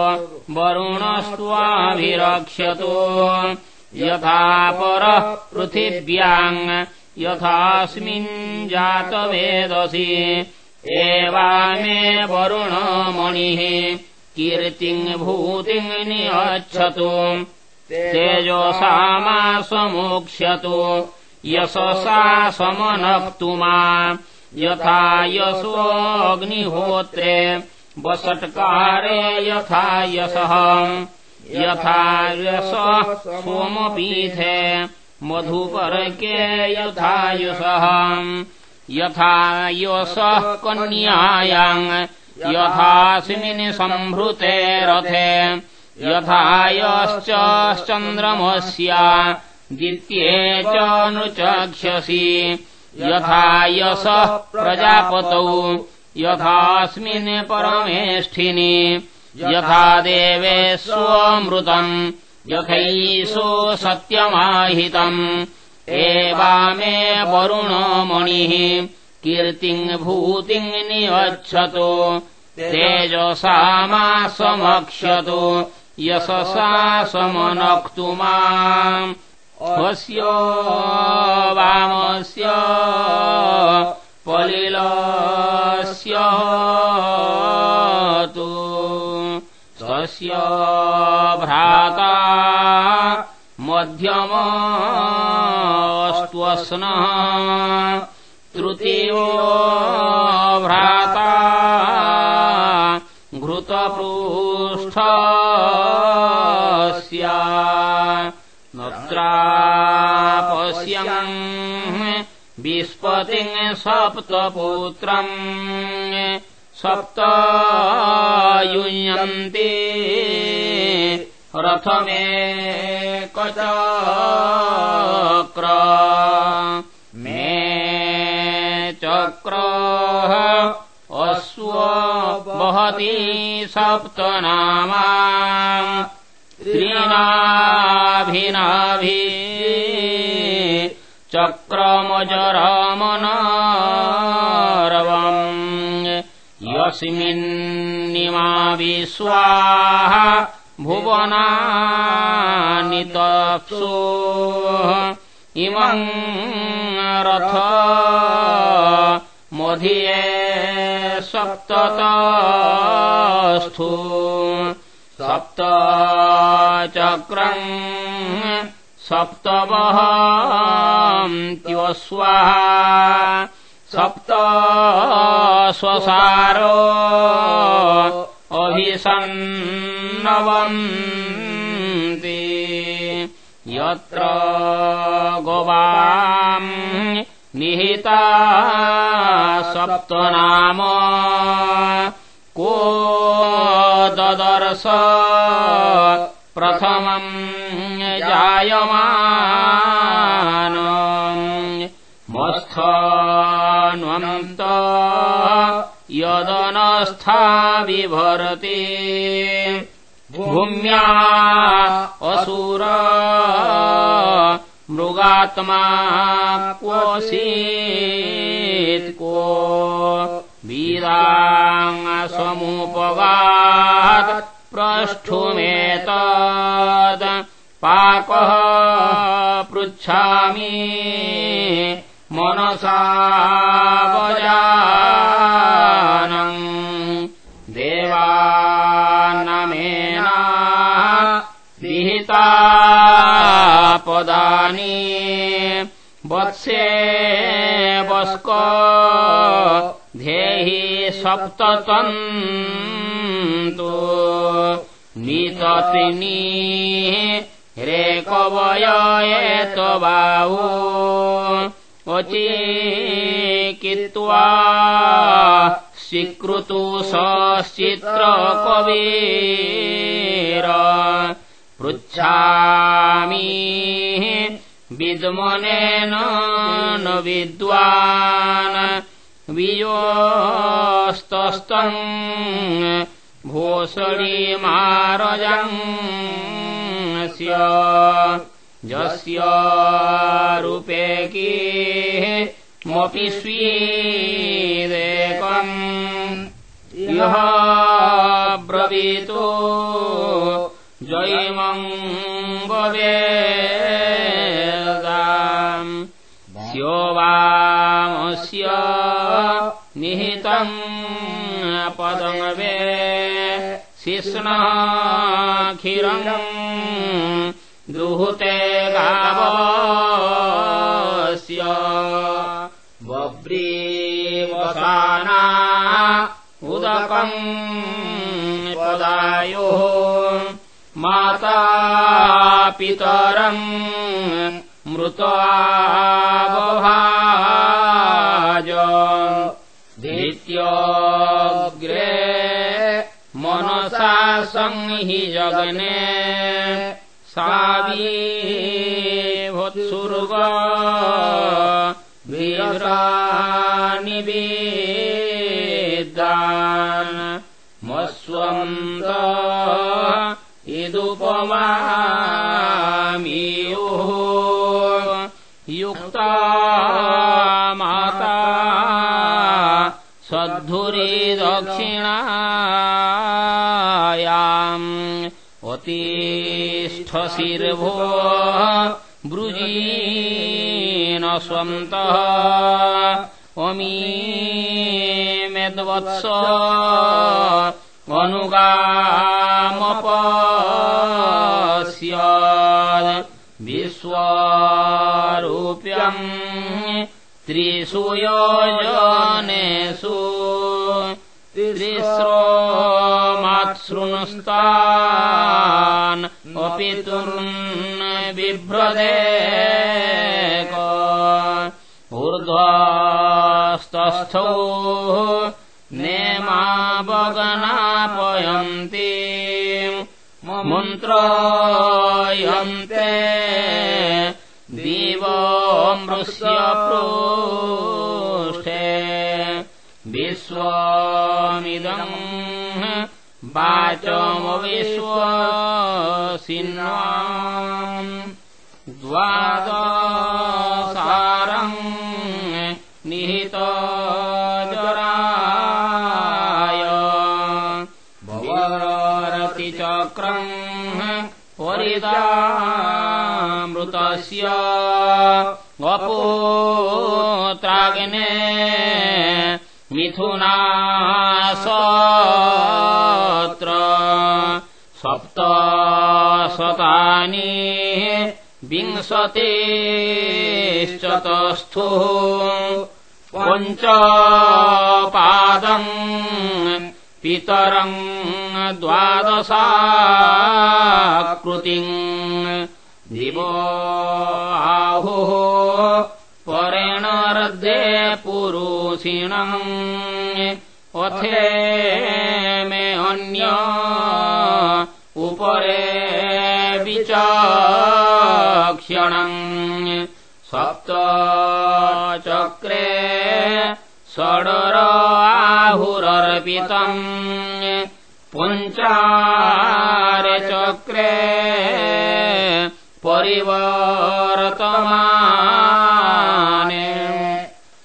वरुणस्त्वाभिरक्ष्यतो यथा परः पृथिव्याम् यथास्मिन् जातवेदसि। एवा मे वरुणमणिः कीर्तिम् भूतिम् नियच्छतु। तेजोसा समोक्ष्यतु यशसा समनक्तु मा यथा यशोऽग्निहोत्रे वसट्कारे यथा यशः यथा सोमपीठे मधुपर्के यथा यशः यथा यशः कन्यायाम् यथास्मिन् सम्भृते रथे यथा यश्चन्द्रमस्या द्वितीये च नृचक्ष्यसि यथा प्रजापतौ यथास्मिन् परमेष्ठिनि यथा देवेष्वमृतम् यथैषो सत्यमाहितम्। एवा मे वरुणमणिः कीर्तिम् भूतिम् नियच्छतु तेजसा मा समक्ष्यतु यशसा समनक्तु माम्। स्वस्य वामस्य पलिलस्य भ्राता मध्यमस्त्वस्नः तृतीयो भ्राता घृतपृष्ठस्या। नत्रापश्यम्। विस्पतिम् सप्तपुत्रम् सप्त युञ्यन्ति रथमे कचक्र। मे चक्र अश्व वहति सप्तनामा त्रीणाभिनाभि चक्रमजरमनारवम् विश्वाः भुवनानि तप्सो इमम् रथ मोधिये सप्ततस्थु सप्त चक्रम् सप्तवहन्त्योऽस्वाहा सप्त स्वसारो अभिसन्नवन्ति। यत्र गोवाम् निहिता सप्तनाम को ददर्श प्रथमम् जायमान मस्थान्वन्त यदनस्था बिभरति भूम्या असुर मृगात्मा क्वसीत् को वीराङ्गसमुपगात् प्रष्ठुमेतद् पाकः पृच्छामि मनसा वजानम् विहिता पदानि वत्से वस्क धेहि सप्ततन्तु निततिनी रेकवयेत बाहु अचिकित्वा स्वीकृतु सश्चित्रकवीर पृच्छामि विद्मनेन विद्वान्। वियोस्तस्तम् भोसडीमारजङ्स्य यस्य रूपेकी मपि स्वीदेकम्। यः ब्रवीतो जयिमङ्गवेदाम् स्यो वामस्य निहितम् पदमवे शिष्णखिरम् दुहुते गावस्य बव्रीवसाना उदकम् पदायोः माता पितरम् मृतावभाज धीत्योऽग्रे मनसा संहि जगने सावीभुत्सुर्ग वीरानिवेदान् मस्वन्त इदुपमामियुः युक्ता माता सद्धुरी दक्षिणायाम् अतिष्ठशिर्भो ब्रुजीन स्वन्तः। अमी मेद्वत्स अनुगामपस्यात् विश्वारूप्यम् त्रिषु योजनेषु तिस्रो मात्सृणुस्तान् अपि तुर्न बिभ्रदेक ऊर्ध्वस्तस्थौ नेमावगनापयन्ति मन्त्रयन्ते दिवमृष्य पृष्ठे विश्वमिदम् वाचमविश्वसिन्वाम् द्वादसारम् निहित जराय। भवरतिचक्रम् वरिदामृतस्य वपुत्राग्ने मिथुना विंशतिश्चतस्थो पञ्चपादम् पितरम् द्वादशाकृतिम् दिवो आहुः परेण रद्ये पुरुषिणम् अथे मे अन्य उपरे विचक्षणम्। सप्तचक्रे षडर आहुरर्पितम् चक्रे परिवर्तमाने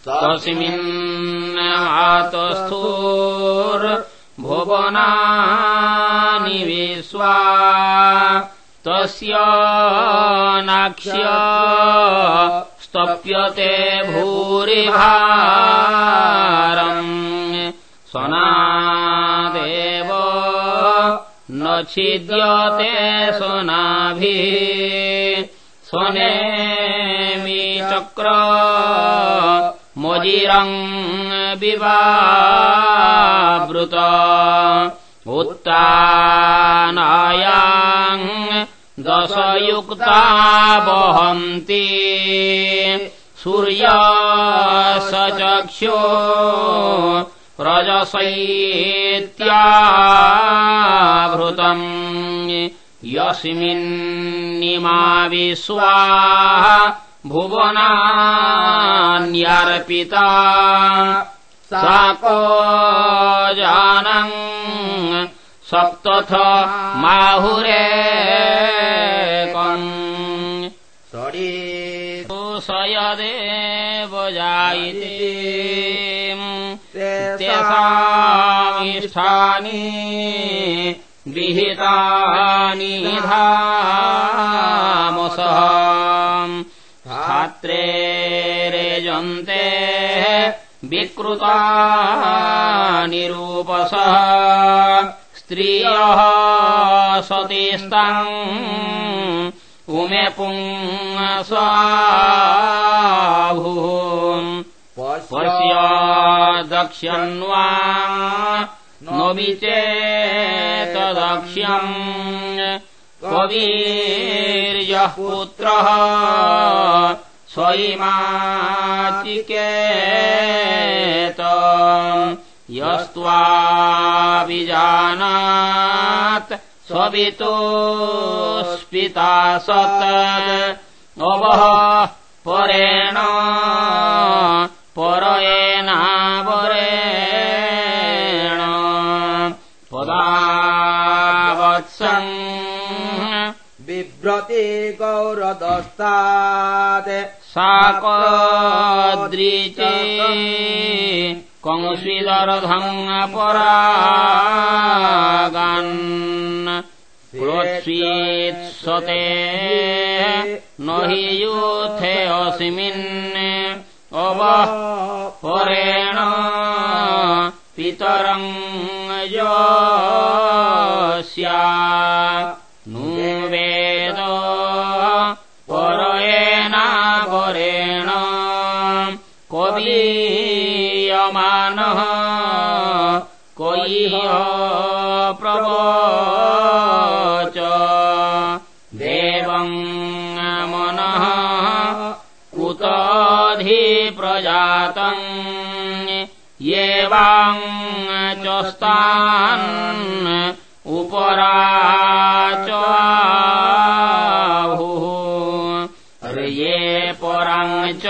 तस्मिन्नातस्थूर्भुवनानि विश्वा तस्य नाक्ष्य स्तप्यते भूरिभारम्। स्वनादेव न छिद्यते स्वनाभिः। स्वनेमि चक्र मोजिरम् विवावृत। उत्तानायाम् दशयुक्ता वहन्ति। सूर्या स चक्षो रजसैत्याभृतम् यस्मिन्निमा विश्वा भुवनान्यर्पिता साको जानम्। सप्तथ सयदेव जायते तेषामिष्ठानि विहितानि धामसः। धात्रे रेजन्ते विकृतानिरूपसः स्त्रियः सतीस्ताम् उमे पुंस्वाभून् पश्य दक्ष्यन्वा नो विचेतदक्ष्यम् कवीर्यः पुत्रः स्वयिमाचिकेत। यस्त्वाभिजानात् स्ववितोऽस्पिता सत्। अवः परेण परेणावरेण पदावत्सन् बिभ्रति गौरदस्तात्। साकद्रीचे कंस्विदर्धम् परागान् प्रोत्स्वीत्सते न हि अवः परेण पितरम् यस्या कुतधिप्रजातम् येवाम् च स्तान् उपराचाहुः। ये पराम् च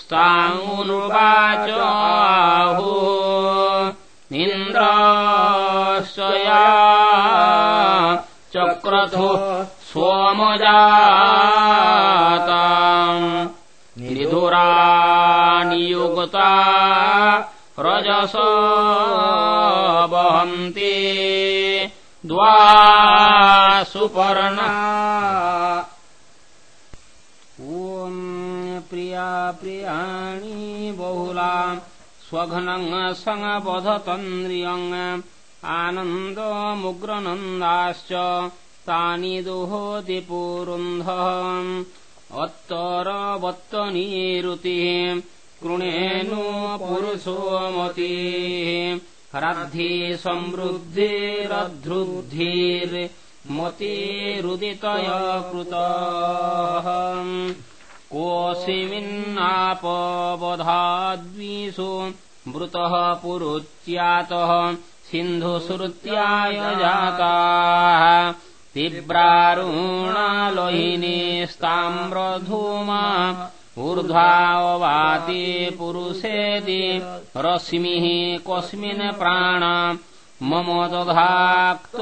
स्ताङ्गुनुवाचाहु इन्द्रशया चक्रथो सोमजाता निधुरानियुक्ता रजस वहन्ति। द्वा सुपर्णा। ॐ प्रिया प्रियाणि बहुला स्वघ्नम् सङ्गबधतन्द्रियम् आनन्दमुग्रनन्दाश्च तानि दुहोति पुरुन्धः। अत्तरवत्तनीरुतिः कृणेनु पुरुषोमतिः रद्धि समृद्धिरद्धृद्धिर्मतिरुदितय कृतः। कोऽसिमिन्नापवधाद्विषु मृतः पुरुच्यातः सिन्धुश्रुत्याय जाताः। तीव्रारुणालोहिनीस्ताम्रधूमा ऊर्ध्वाववाति पुरुषेति रश्मिः कस्मिन् प्राण मम दधाक्तोऽपानम्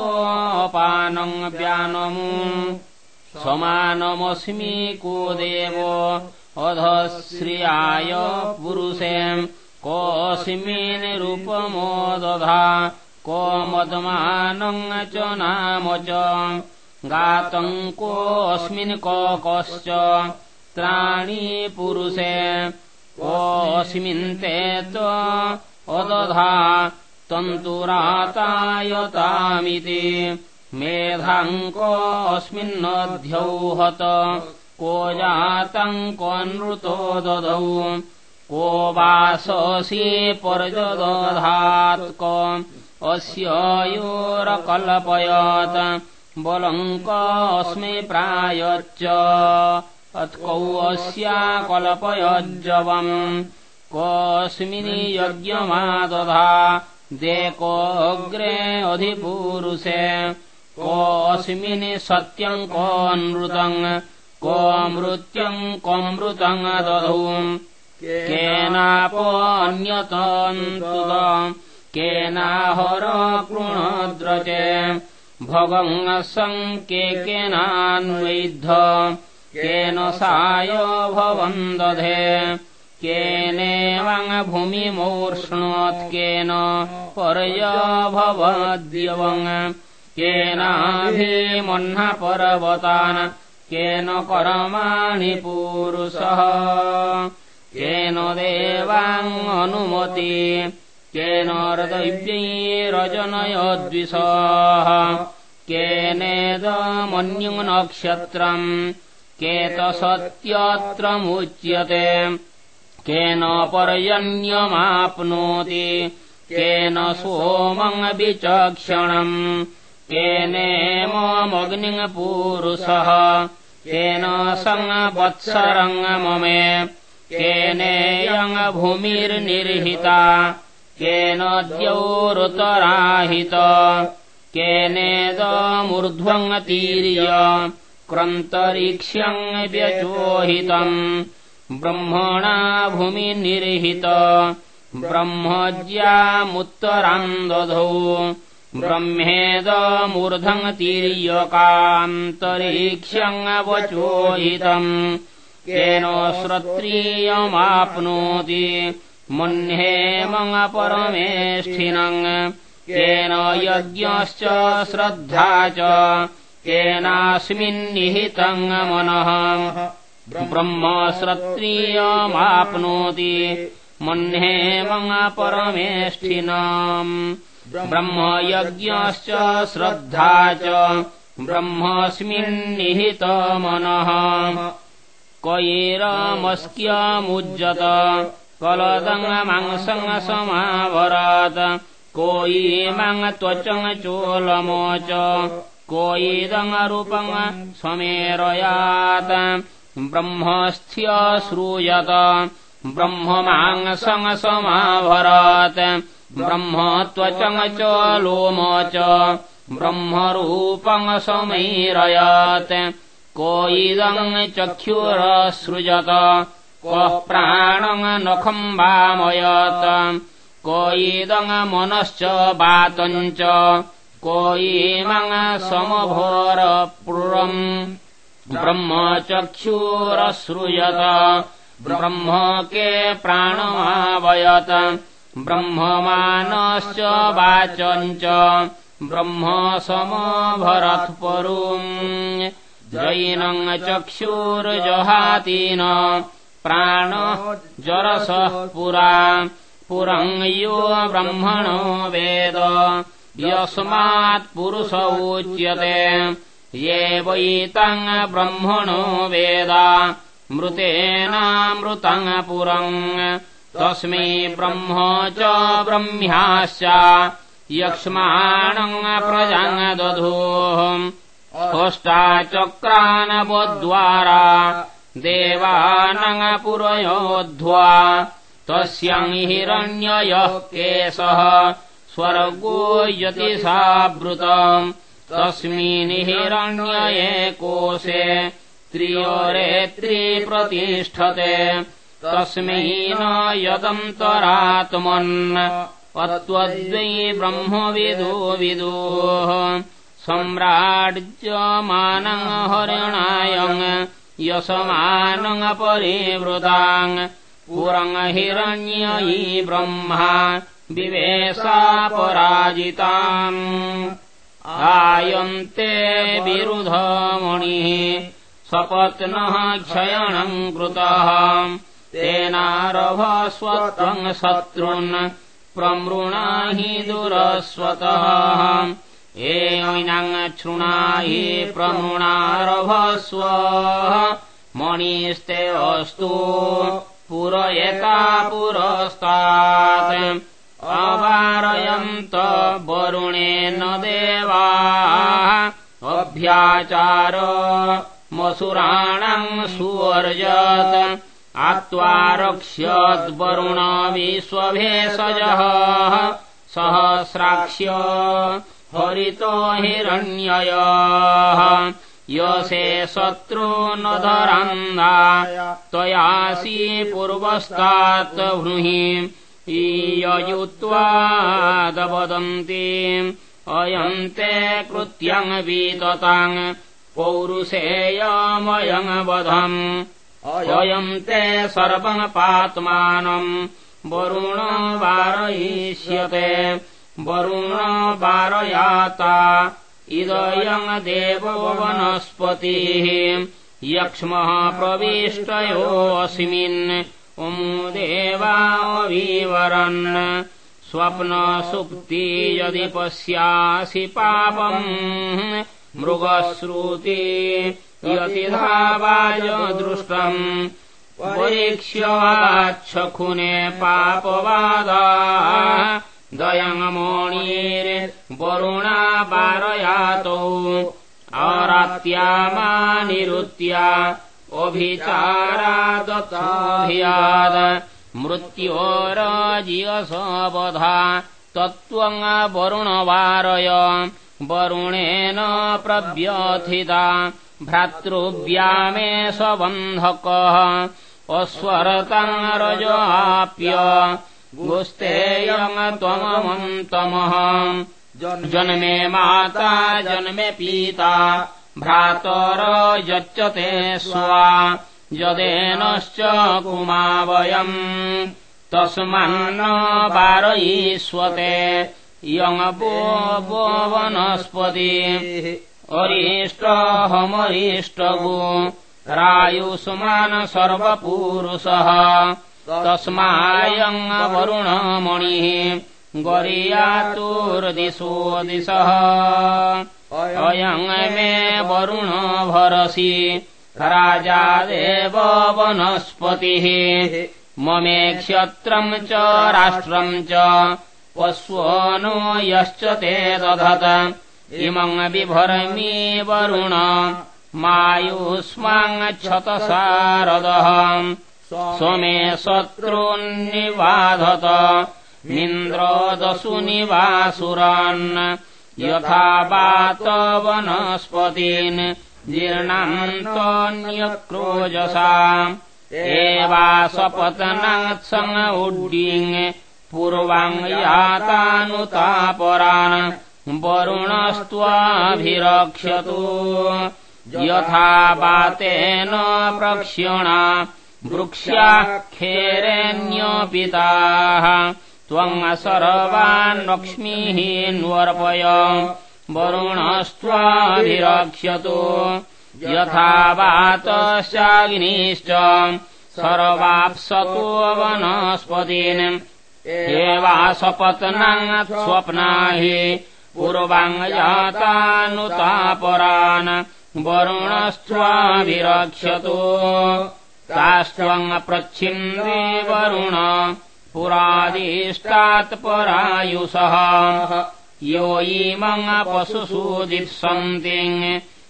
व्यानमु समानमस्मि को देवो अधश्रियाय पुरुषे कोऽस्मिन् रूपमो दधा को मदमानम् च नाम च गातम् कोऽस्मिन् क कश्च त्राणि पुरुषे। कोऽस्मिन्ते अदधा तन्तुरातायतामिति। मेधाम् कोऽस्मिन्नध्यौहत को जातम् क्वनृतो ददौ को वाससि पर्यदधात् क अस्योरकल्पयत् बलम् कस्मै प्रायच्च अत्कौ अस्या कल्पयज्जवम् कस्मिन् यज्ञमादधा देकोऽग्रे अधिपुरुषे। कोऽस्मिन् सत्यम् कोऽनृतम् को मृत्यम् कोऽमृतम् दधौ केनापोऽन्यतन्तुत केनाहर कृणद्रजे। भगम् के केनान्वैद्ध केन साय भवन् दधे केनेवम् भूमिमोष्णोत् केन पर्यभवद्यवम् केनाभिमह्न पर्वतान् केन कर्माणि पुरुषः? केन देवाङ्गनुमति केन हृदैव्यैरजनयद्विषः केनेदमन्युनक्षत्रम् केतसत्यत्रमुच्यते। केन पर्यन्यमाप्नोति। केन सोमम् विचक्षणम्। केनेममग्निम् पुरुषः। केन सङ्वत्सरङ्गममे केनेयम् भूमिर्निर्हिता। केन द्यौरुतराहित। केनेदमूर्ध्वङ्तीर्य क्रन्तरीक्ष्यम् व्यचोहितम् ब्रह्मणा भूमिनिर्हित ब्रह्मज्यामुत्तराम् दधौ। ब्रह्मेदमूर्धम् तिर्यकान्तरीक्ष्यवचोहितम् केन श्रोत्रियमाप्नोति। मह्येमपरमेष्ठिनम् केन यज्ञश्च श्रद्धा च केनास्मिन्निहितम् मनः। ब्रह्म श्रोत्रियमाप्नोति मह्येमपरमेष्ठिनाम् ब्रह्मयज्ञश्च श्रद्धा च। ब्रह्मस्मिन्निहितमनः कैरमस्क्यमुज्जत। कलदङ्गमांसङ् समावरात्। कोयीमङ् त्वचङ् चोलमोच कोयीदङ्गरूपम् स्वमेरयात्। ब्रह्मस्थ्य श्रूयत। ब्रह्ममांसङ् समाभरात्। ब्रह्म त्वचङ् च लोम च ब्रह्मरूपम् समैरयात्। को इदम् चक्षुरसृजत। क्वः प्राणम् नखम् वामयत् को इदङ्मनश्च वातम् च को इमम् समभोरपुरम् ब्रह्म चक्षुरसृजत ब्रह्म के प्राणमावयत्। ब्रह्ममानश्च वाचम् च ब्रह्म समभरत्परुम् जैनम् चक्षुर्जहातीन। प्राण जरसः पुरा। पुरम् यो ब्रह्मणो वेद यस्मात्पुरुष उच्यते ये वैतम् ब्रह्मणो वेद मृतेनामृतम् पुरम् तस्मै ब्रह्म च ब्रह्म्याश्च यक्ष्माणम् प्रजम् दधूः। अष्टाचक्रानवद्वारा देवानङ्पुरयोध्वा तस्यम् हिरण्ययः केशः स्वर्गो यतिसावृतम् तस्मिन् हिरण्यये कोशे त्रियोरेत्री प्रतिष्ठते तस्मै न यदन्तरात्मन्। अत्वद्वै ब्रह्मविदो विदोः। सम्राड्यमानम् हरिणायम्। यशमानम् परिवृताम् पुरम् हिरण्ययी ब्रह्मा विवेशापराजिताम् आयन्ते विरुधमणिः स्वपत्नः क्षयणम् कृतः। तेनारभस्वत्वम् शत्रून् प्रमृणाहि दुरस्वतः। शृणाहि प्रमृणारभस्व मणिस्ते अस्तु पुरयता पुरस्तात् अवारयन्त वरुणेन देवा अभ्याचार मसुराणाम् सुवर्जत्। आत्त्वारक्ष्यद्वरुण विश्वभेषजः। सहस्राक्ष्य हरितो हिरण्ययः। यसे शत्रु न धरन्दा त्वयासि पूर्वस्तात् वृहि ईययुत्वादवदन्ति अयन्ते कृत्यम् वीतताम् पौरुषेयमयम् वधम्। अयम् ते सर्वमपात्मानम् वरुण वारयिष्यते। वरुण वारयाता इदयम् देवो वनस्पतिः यक्ष्मः प्रविष्टयोऽस्मिन् देवावीवरन् स्वप्नसुप्ति यदि पश्यासि पापम्। मृगश्रुति यतिधावाय दृष्टम्। परीक्ष्यवाच्छखुने पापवादा दयमोणीर्वरुणा पारयातौ। अरात्यामानिरुत्या अभिचारादताभियाद मृत्योरजियसवधा तत्त्वम् वरुणवारय। वरुणेन प्रव्यथिता। भ्रातृव्यामे स्वबन्धकः। अस्वरताम् रजाप्य गुस्तेयम् त्वममन्तमः जन्मे माता जन्मे पीता भ्रातर यच्चते स्वा यदेनश्च कुमावयम् तस्मान्न वारयिष्वते यङपो वनस्पति। अरिष्टहमरिष्टगो रायुष्मान् सर्वपूरुषः तस्मायम् वरुणमणिः गरीयातुर्दिशो दिशः अयम् मे वरुण भरसि राजा देव वनस्पतिः। ममे क्षत्रम् च राष्ट्रम् च पश्वो नो यश्च ते दधत। इमम् बिभरमि वरुण मायुष्माङ्क्षतसारदः स्वमे शत्रून्निवाधत निन्द्रोदसु निवासुरान् यथा वातवनस्पतीन् जीर्णान्तोऽन्यक्रोजसा एवासपतनात्सङ् उड्डीङ् पूर्वाङ् यातानुतापरान् वरुणस्त्वाभिरक्ष्यतु यथा वातेन प्रक्ष्यणा वृक्षाखेरेऽन्यपिताः त्वम् सर्वान् लक्ष्मीः न्वर्पय। वरुणस्त्वाभिरक्ष्यतु यथा वातश्चाग्निश्च सर्वाप्सतो वनस्पतीन् एवासपत्नम् स्वप्ना हि पूर्वाङ्गजातानुतापरान् वरुणस्त्वाभिरक्ष्यतो काष्ठम् प्रच्छिन्ने वरुण पुरादिष्टात्परायुषः यो पशुषु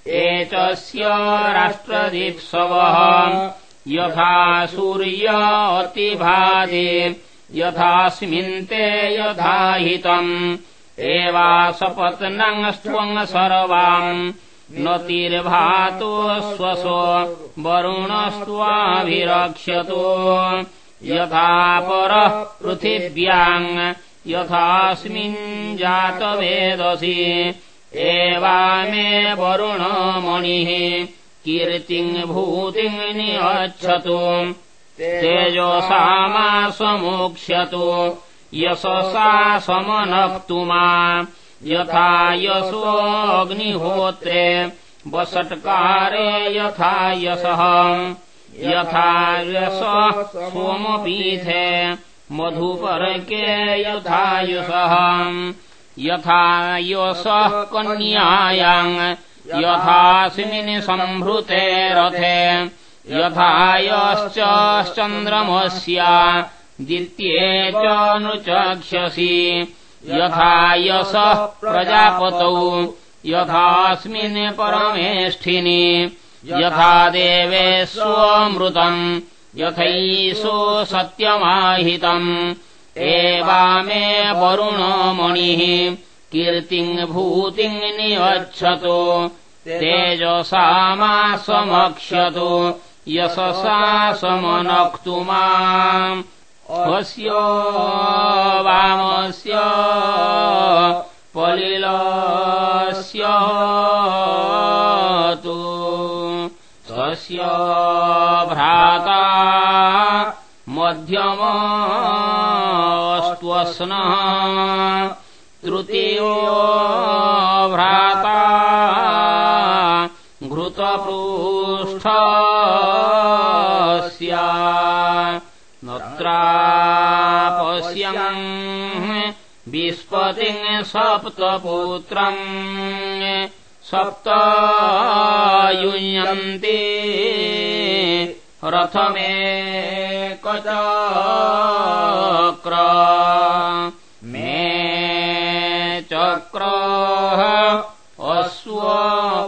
एतस्य राष्ट्रदिप्सवः। यथा सूर्य अतिभादे यथास्मिन्ते यथा हितम् एवासपत्नङ्स्त्वम् सर्वाम् नतिर्भातो स्वसो वरुणस्त्वाभिरक्ष्यतो यथा परः पृथिव्याम् यथास्मिन् जातवेदसि। एवामे वरुणमणिः कीर्तिम् भूतिम् नियच्छतु। तेजोसामासमोक्ष्यतु यशसा समनक्तुमा यथा यशोऽग्निहोत्रे वषट्कारे यथा यशः यथा यश सोमपीठे मधुपर्के यथा यशः यथा यशः कन्यायाम् यथास्मिन् सम्भृते रथे यथा यश्चन्द्रमस्या द्वितीये च नृचक्ष्यसि यथा यशः प्रजापतौ यथास्मिन् परमेष्ठिनि यथा देवेष्वमृतम् यथैषो सत्यमाहितम्। एवामे वरुणमणिः कीर्तिम् भूतिम् नियच्छतु तेजसामा समक्ष्यतु यशसा समनक्तु माम्। अस्य वामस्य पलिलस्य तु भ्राता मध्यमस्त्वस्नः तृतीयो भ्राता घृतपृष्ठस्या नत्रापश्यम् विस्पतिम् सप्तपुत्रम् सप्त युञ्यन्ति रथमे कचक्र मे चक्र अश्व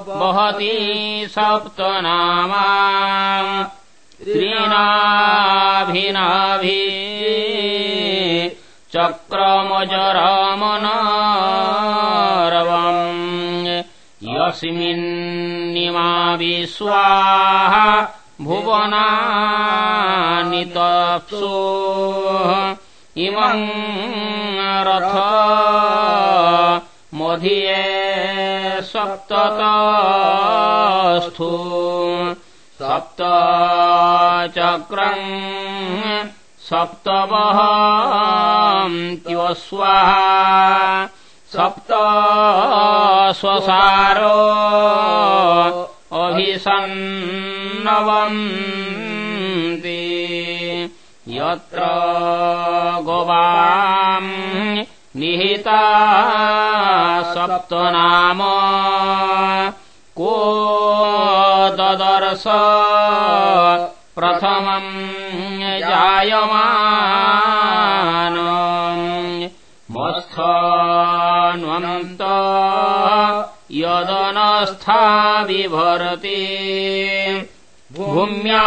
वहति सप्तनामा त्रीणाभिनाभि चक्रमजरमनरवम् यस्मिन्निमा विश्वाः भुवनानि तप्सो इमम् रथ मधिये सप्ततस्थो सप्त चक्रम् सप्तवहन्त्योऽस्वाहा सप्त स्वसारो अभिसन्नवन्ति। यत्र गोवाम् निहिता सप्तनाम को ददर्श प्रथमम् जायमान यदनस्था बिभरति भूम्या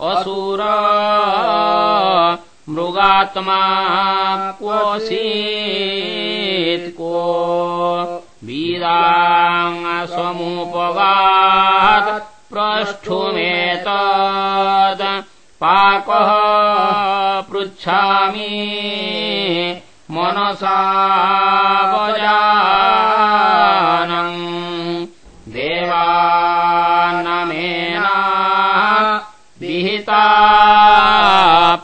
असुर मृगात्मा क्वसीत्को वीराङ्समुपगात् प्रष्ठुमेतद्। पाकः पृच्छामि मनसा देवानमेना विहिता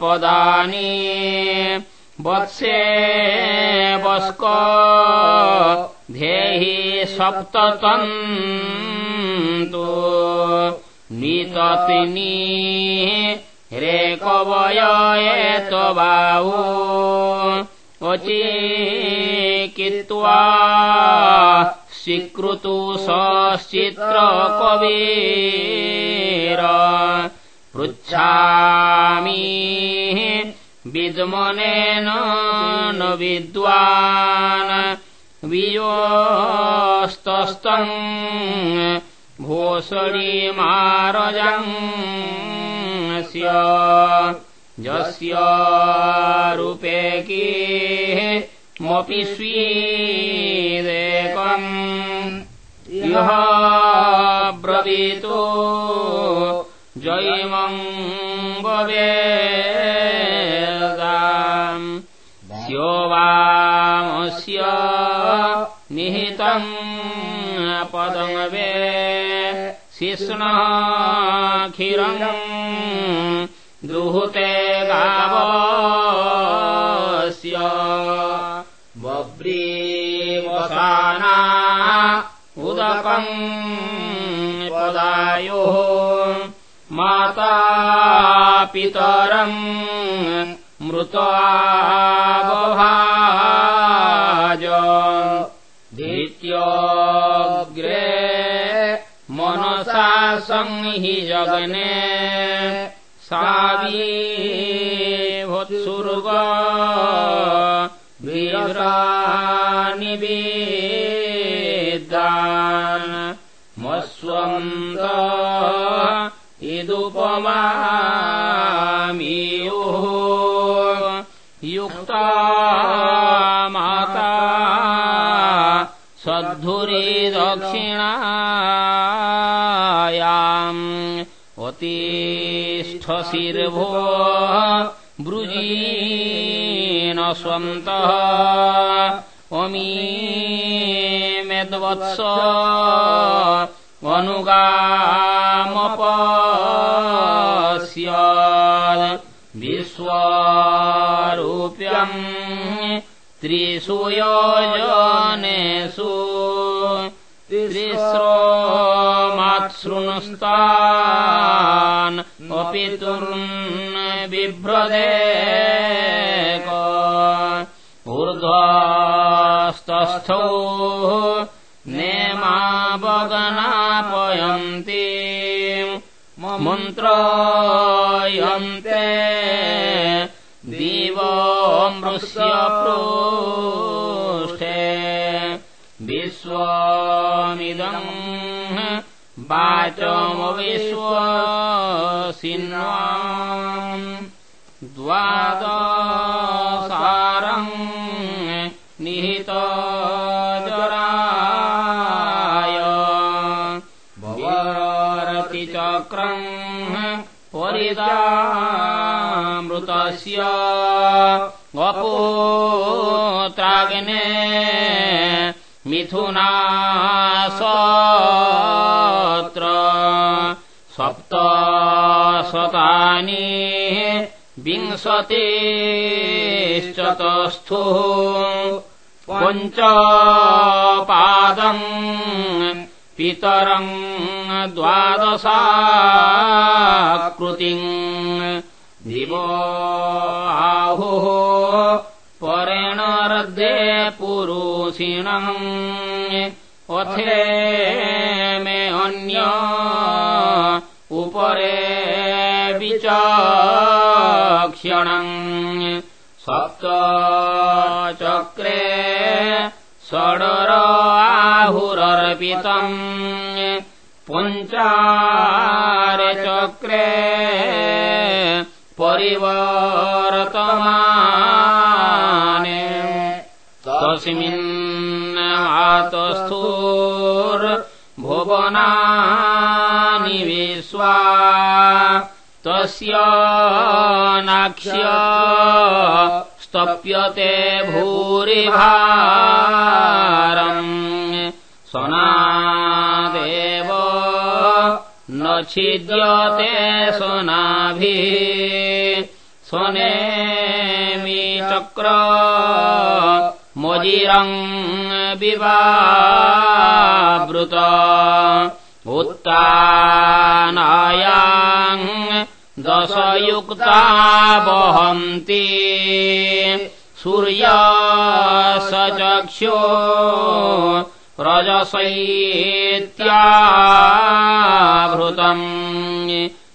पदानि वत्से वस्क धेहि सप्ततन्तु निततिनी रेकवय एतबाहु अचिकित्वा स्वीकृतु सश्चित्रकवीर पृच्छामि विद्मनेन न विद्वान्। वियोस्तस्तम् भोसडीमारजङ्स्य यस्य रूपे की स्वीदेकम्। इह ब्रवीतो जयिमङ्गवेदाम् स्यो वामस्य निहितम् पदङ्वे शिष्णखिरम् दुहुते गावस्य बव्रीवसाना उदकम् पदायोः माता पितरम् मृतावभाज धित्योऽग्रे मनसा संहि जगने सावीभुत्सुर्ग वीरानिवेदान् मस्वन्त इदुपमामियुः युक्ता माता सद्धुरी दक्षिणायाम् अतिष्ठशिर्भो ब्रुजीन स्वन्तः। अमी मेद्वत्स अनुगामपस्य विश्वारूप्यम् त्रिषु योजनेषु तिस्रो मात्सृणुस्तान् अपि तुर्न् बिभ्रदेक ऊर्ध्वस्तस्थौ नेमावगनापयन्ति मन्त्रयन्ते दिवमृष्य पृष्ठे विश्वमिदम् वाचमविश्वसिन्वाम् द्वादसारम् निहितजराय भवरतिचक्रम् परिदामृतस्य वपोत्राग्ने मिथुनासत्र सप्तशतानि विंशतिश्चतस्थुः पञ्चपादम् पितरम् द्वादशाकृतिम् दिवो आहुः परेण रद्दे पुरुषिणम्। अथे मे अन्य विचक्षणम् सप्तचक्रे षडर आहुरर्पितम् पञ्चारे चक्रे परिवर्तमाने तस्मिन्नातस्थूर्भुवनानि विश्वा तस्य नाक्ष्य स्तप्यते भूरिभारम्। सनादेव न छिद्यते सोनाभिः स्वनेमि चक्र मोजिरम् विवावृत उत्तानायाम् दशयुक्ता वहन्ति। सूर्या स चक्षो रजसैत्याभृतम्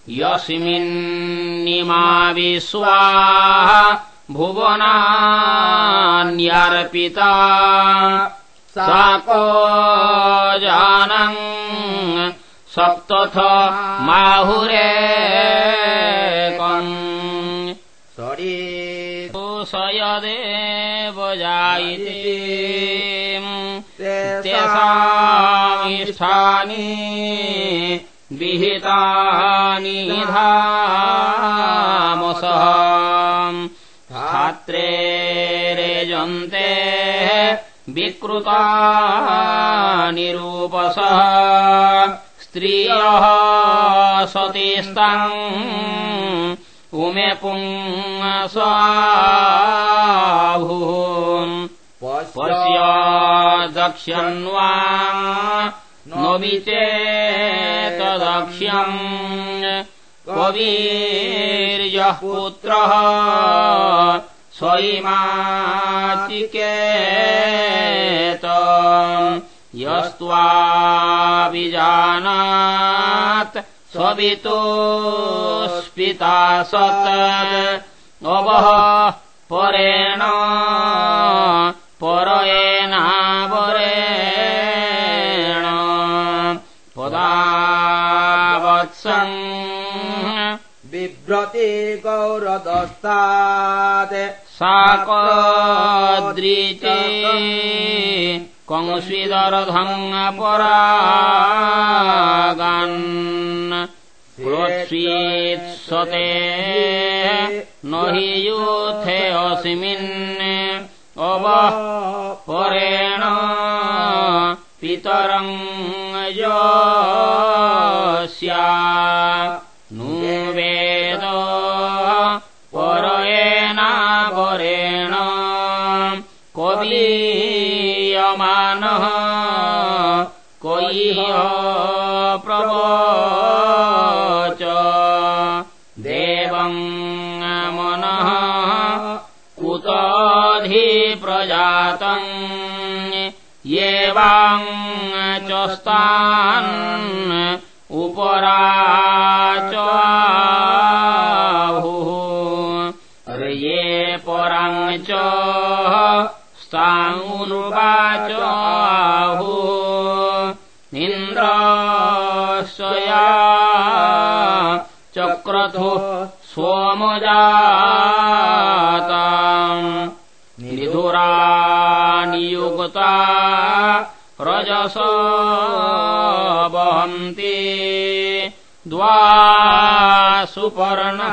यस्मिन्निमा विश्वा भुवनान्यर्पिता साको जानम् सप्तथ माहुरेकम् सरी सयदेव जायते तेषामिष्ठानि तेषामिष्ठानि विहितानि धामसः। धात्रे रेजन्ते विकृतानि रूपसः स्त्रियः सतीस्ताम् उमे पुंस्वाभून् पश्य दक्ष्यन्वा नो विचेतदक्ष्यम् कवीर्यः पुत्रः स्वयिमाचिकेत यस्त्वाभिजानात् स्ववितोऽस्पिता सत् अवः परेण परेणावरेण पदावत्सन् बिभ्रति गौरदस्तात् साकद्रीचे कंस्विदरधङ्गपरागान् प्रोत्सीत्सते न हि यूथे अस्मिन् अवः परेण पितरम् यस्या कवीयमानः कयिह प्रवच। देवम् मनः येवाञ्चस्तान् उपराचाहुः ये पराम् च स्ताङ्नुवाचाहु इन्द्रस्वया चक्रथो सोमजाता निधुरा नियुक्ता रजस वहन्ति। द्वा सुपर्णा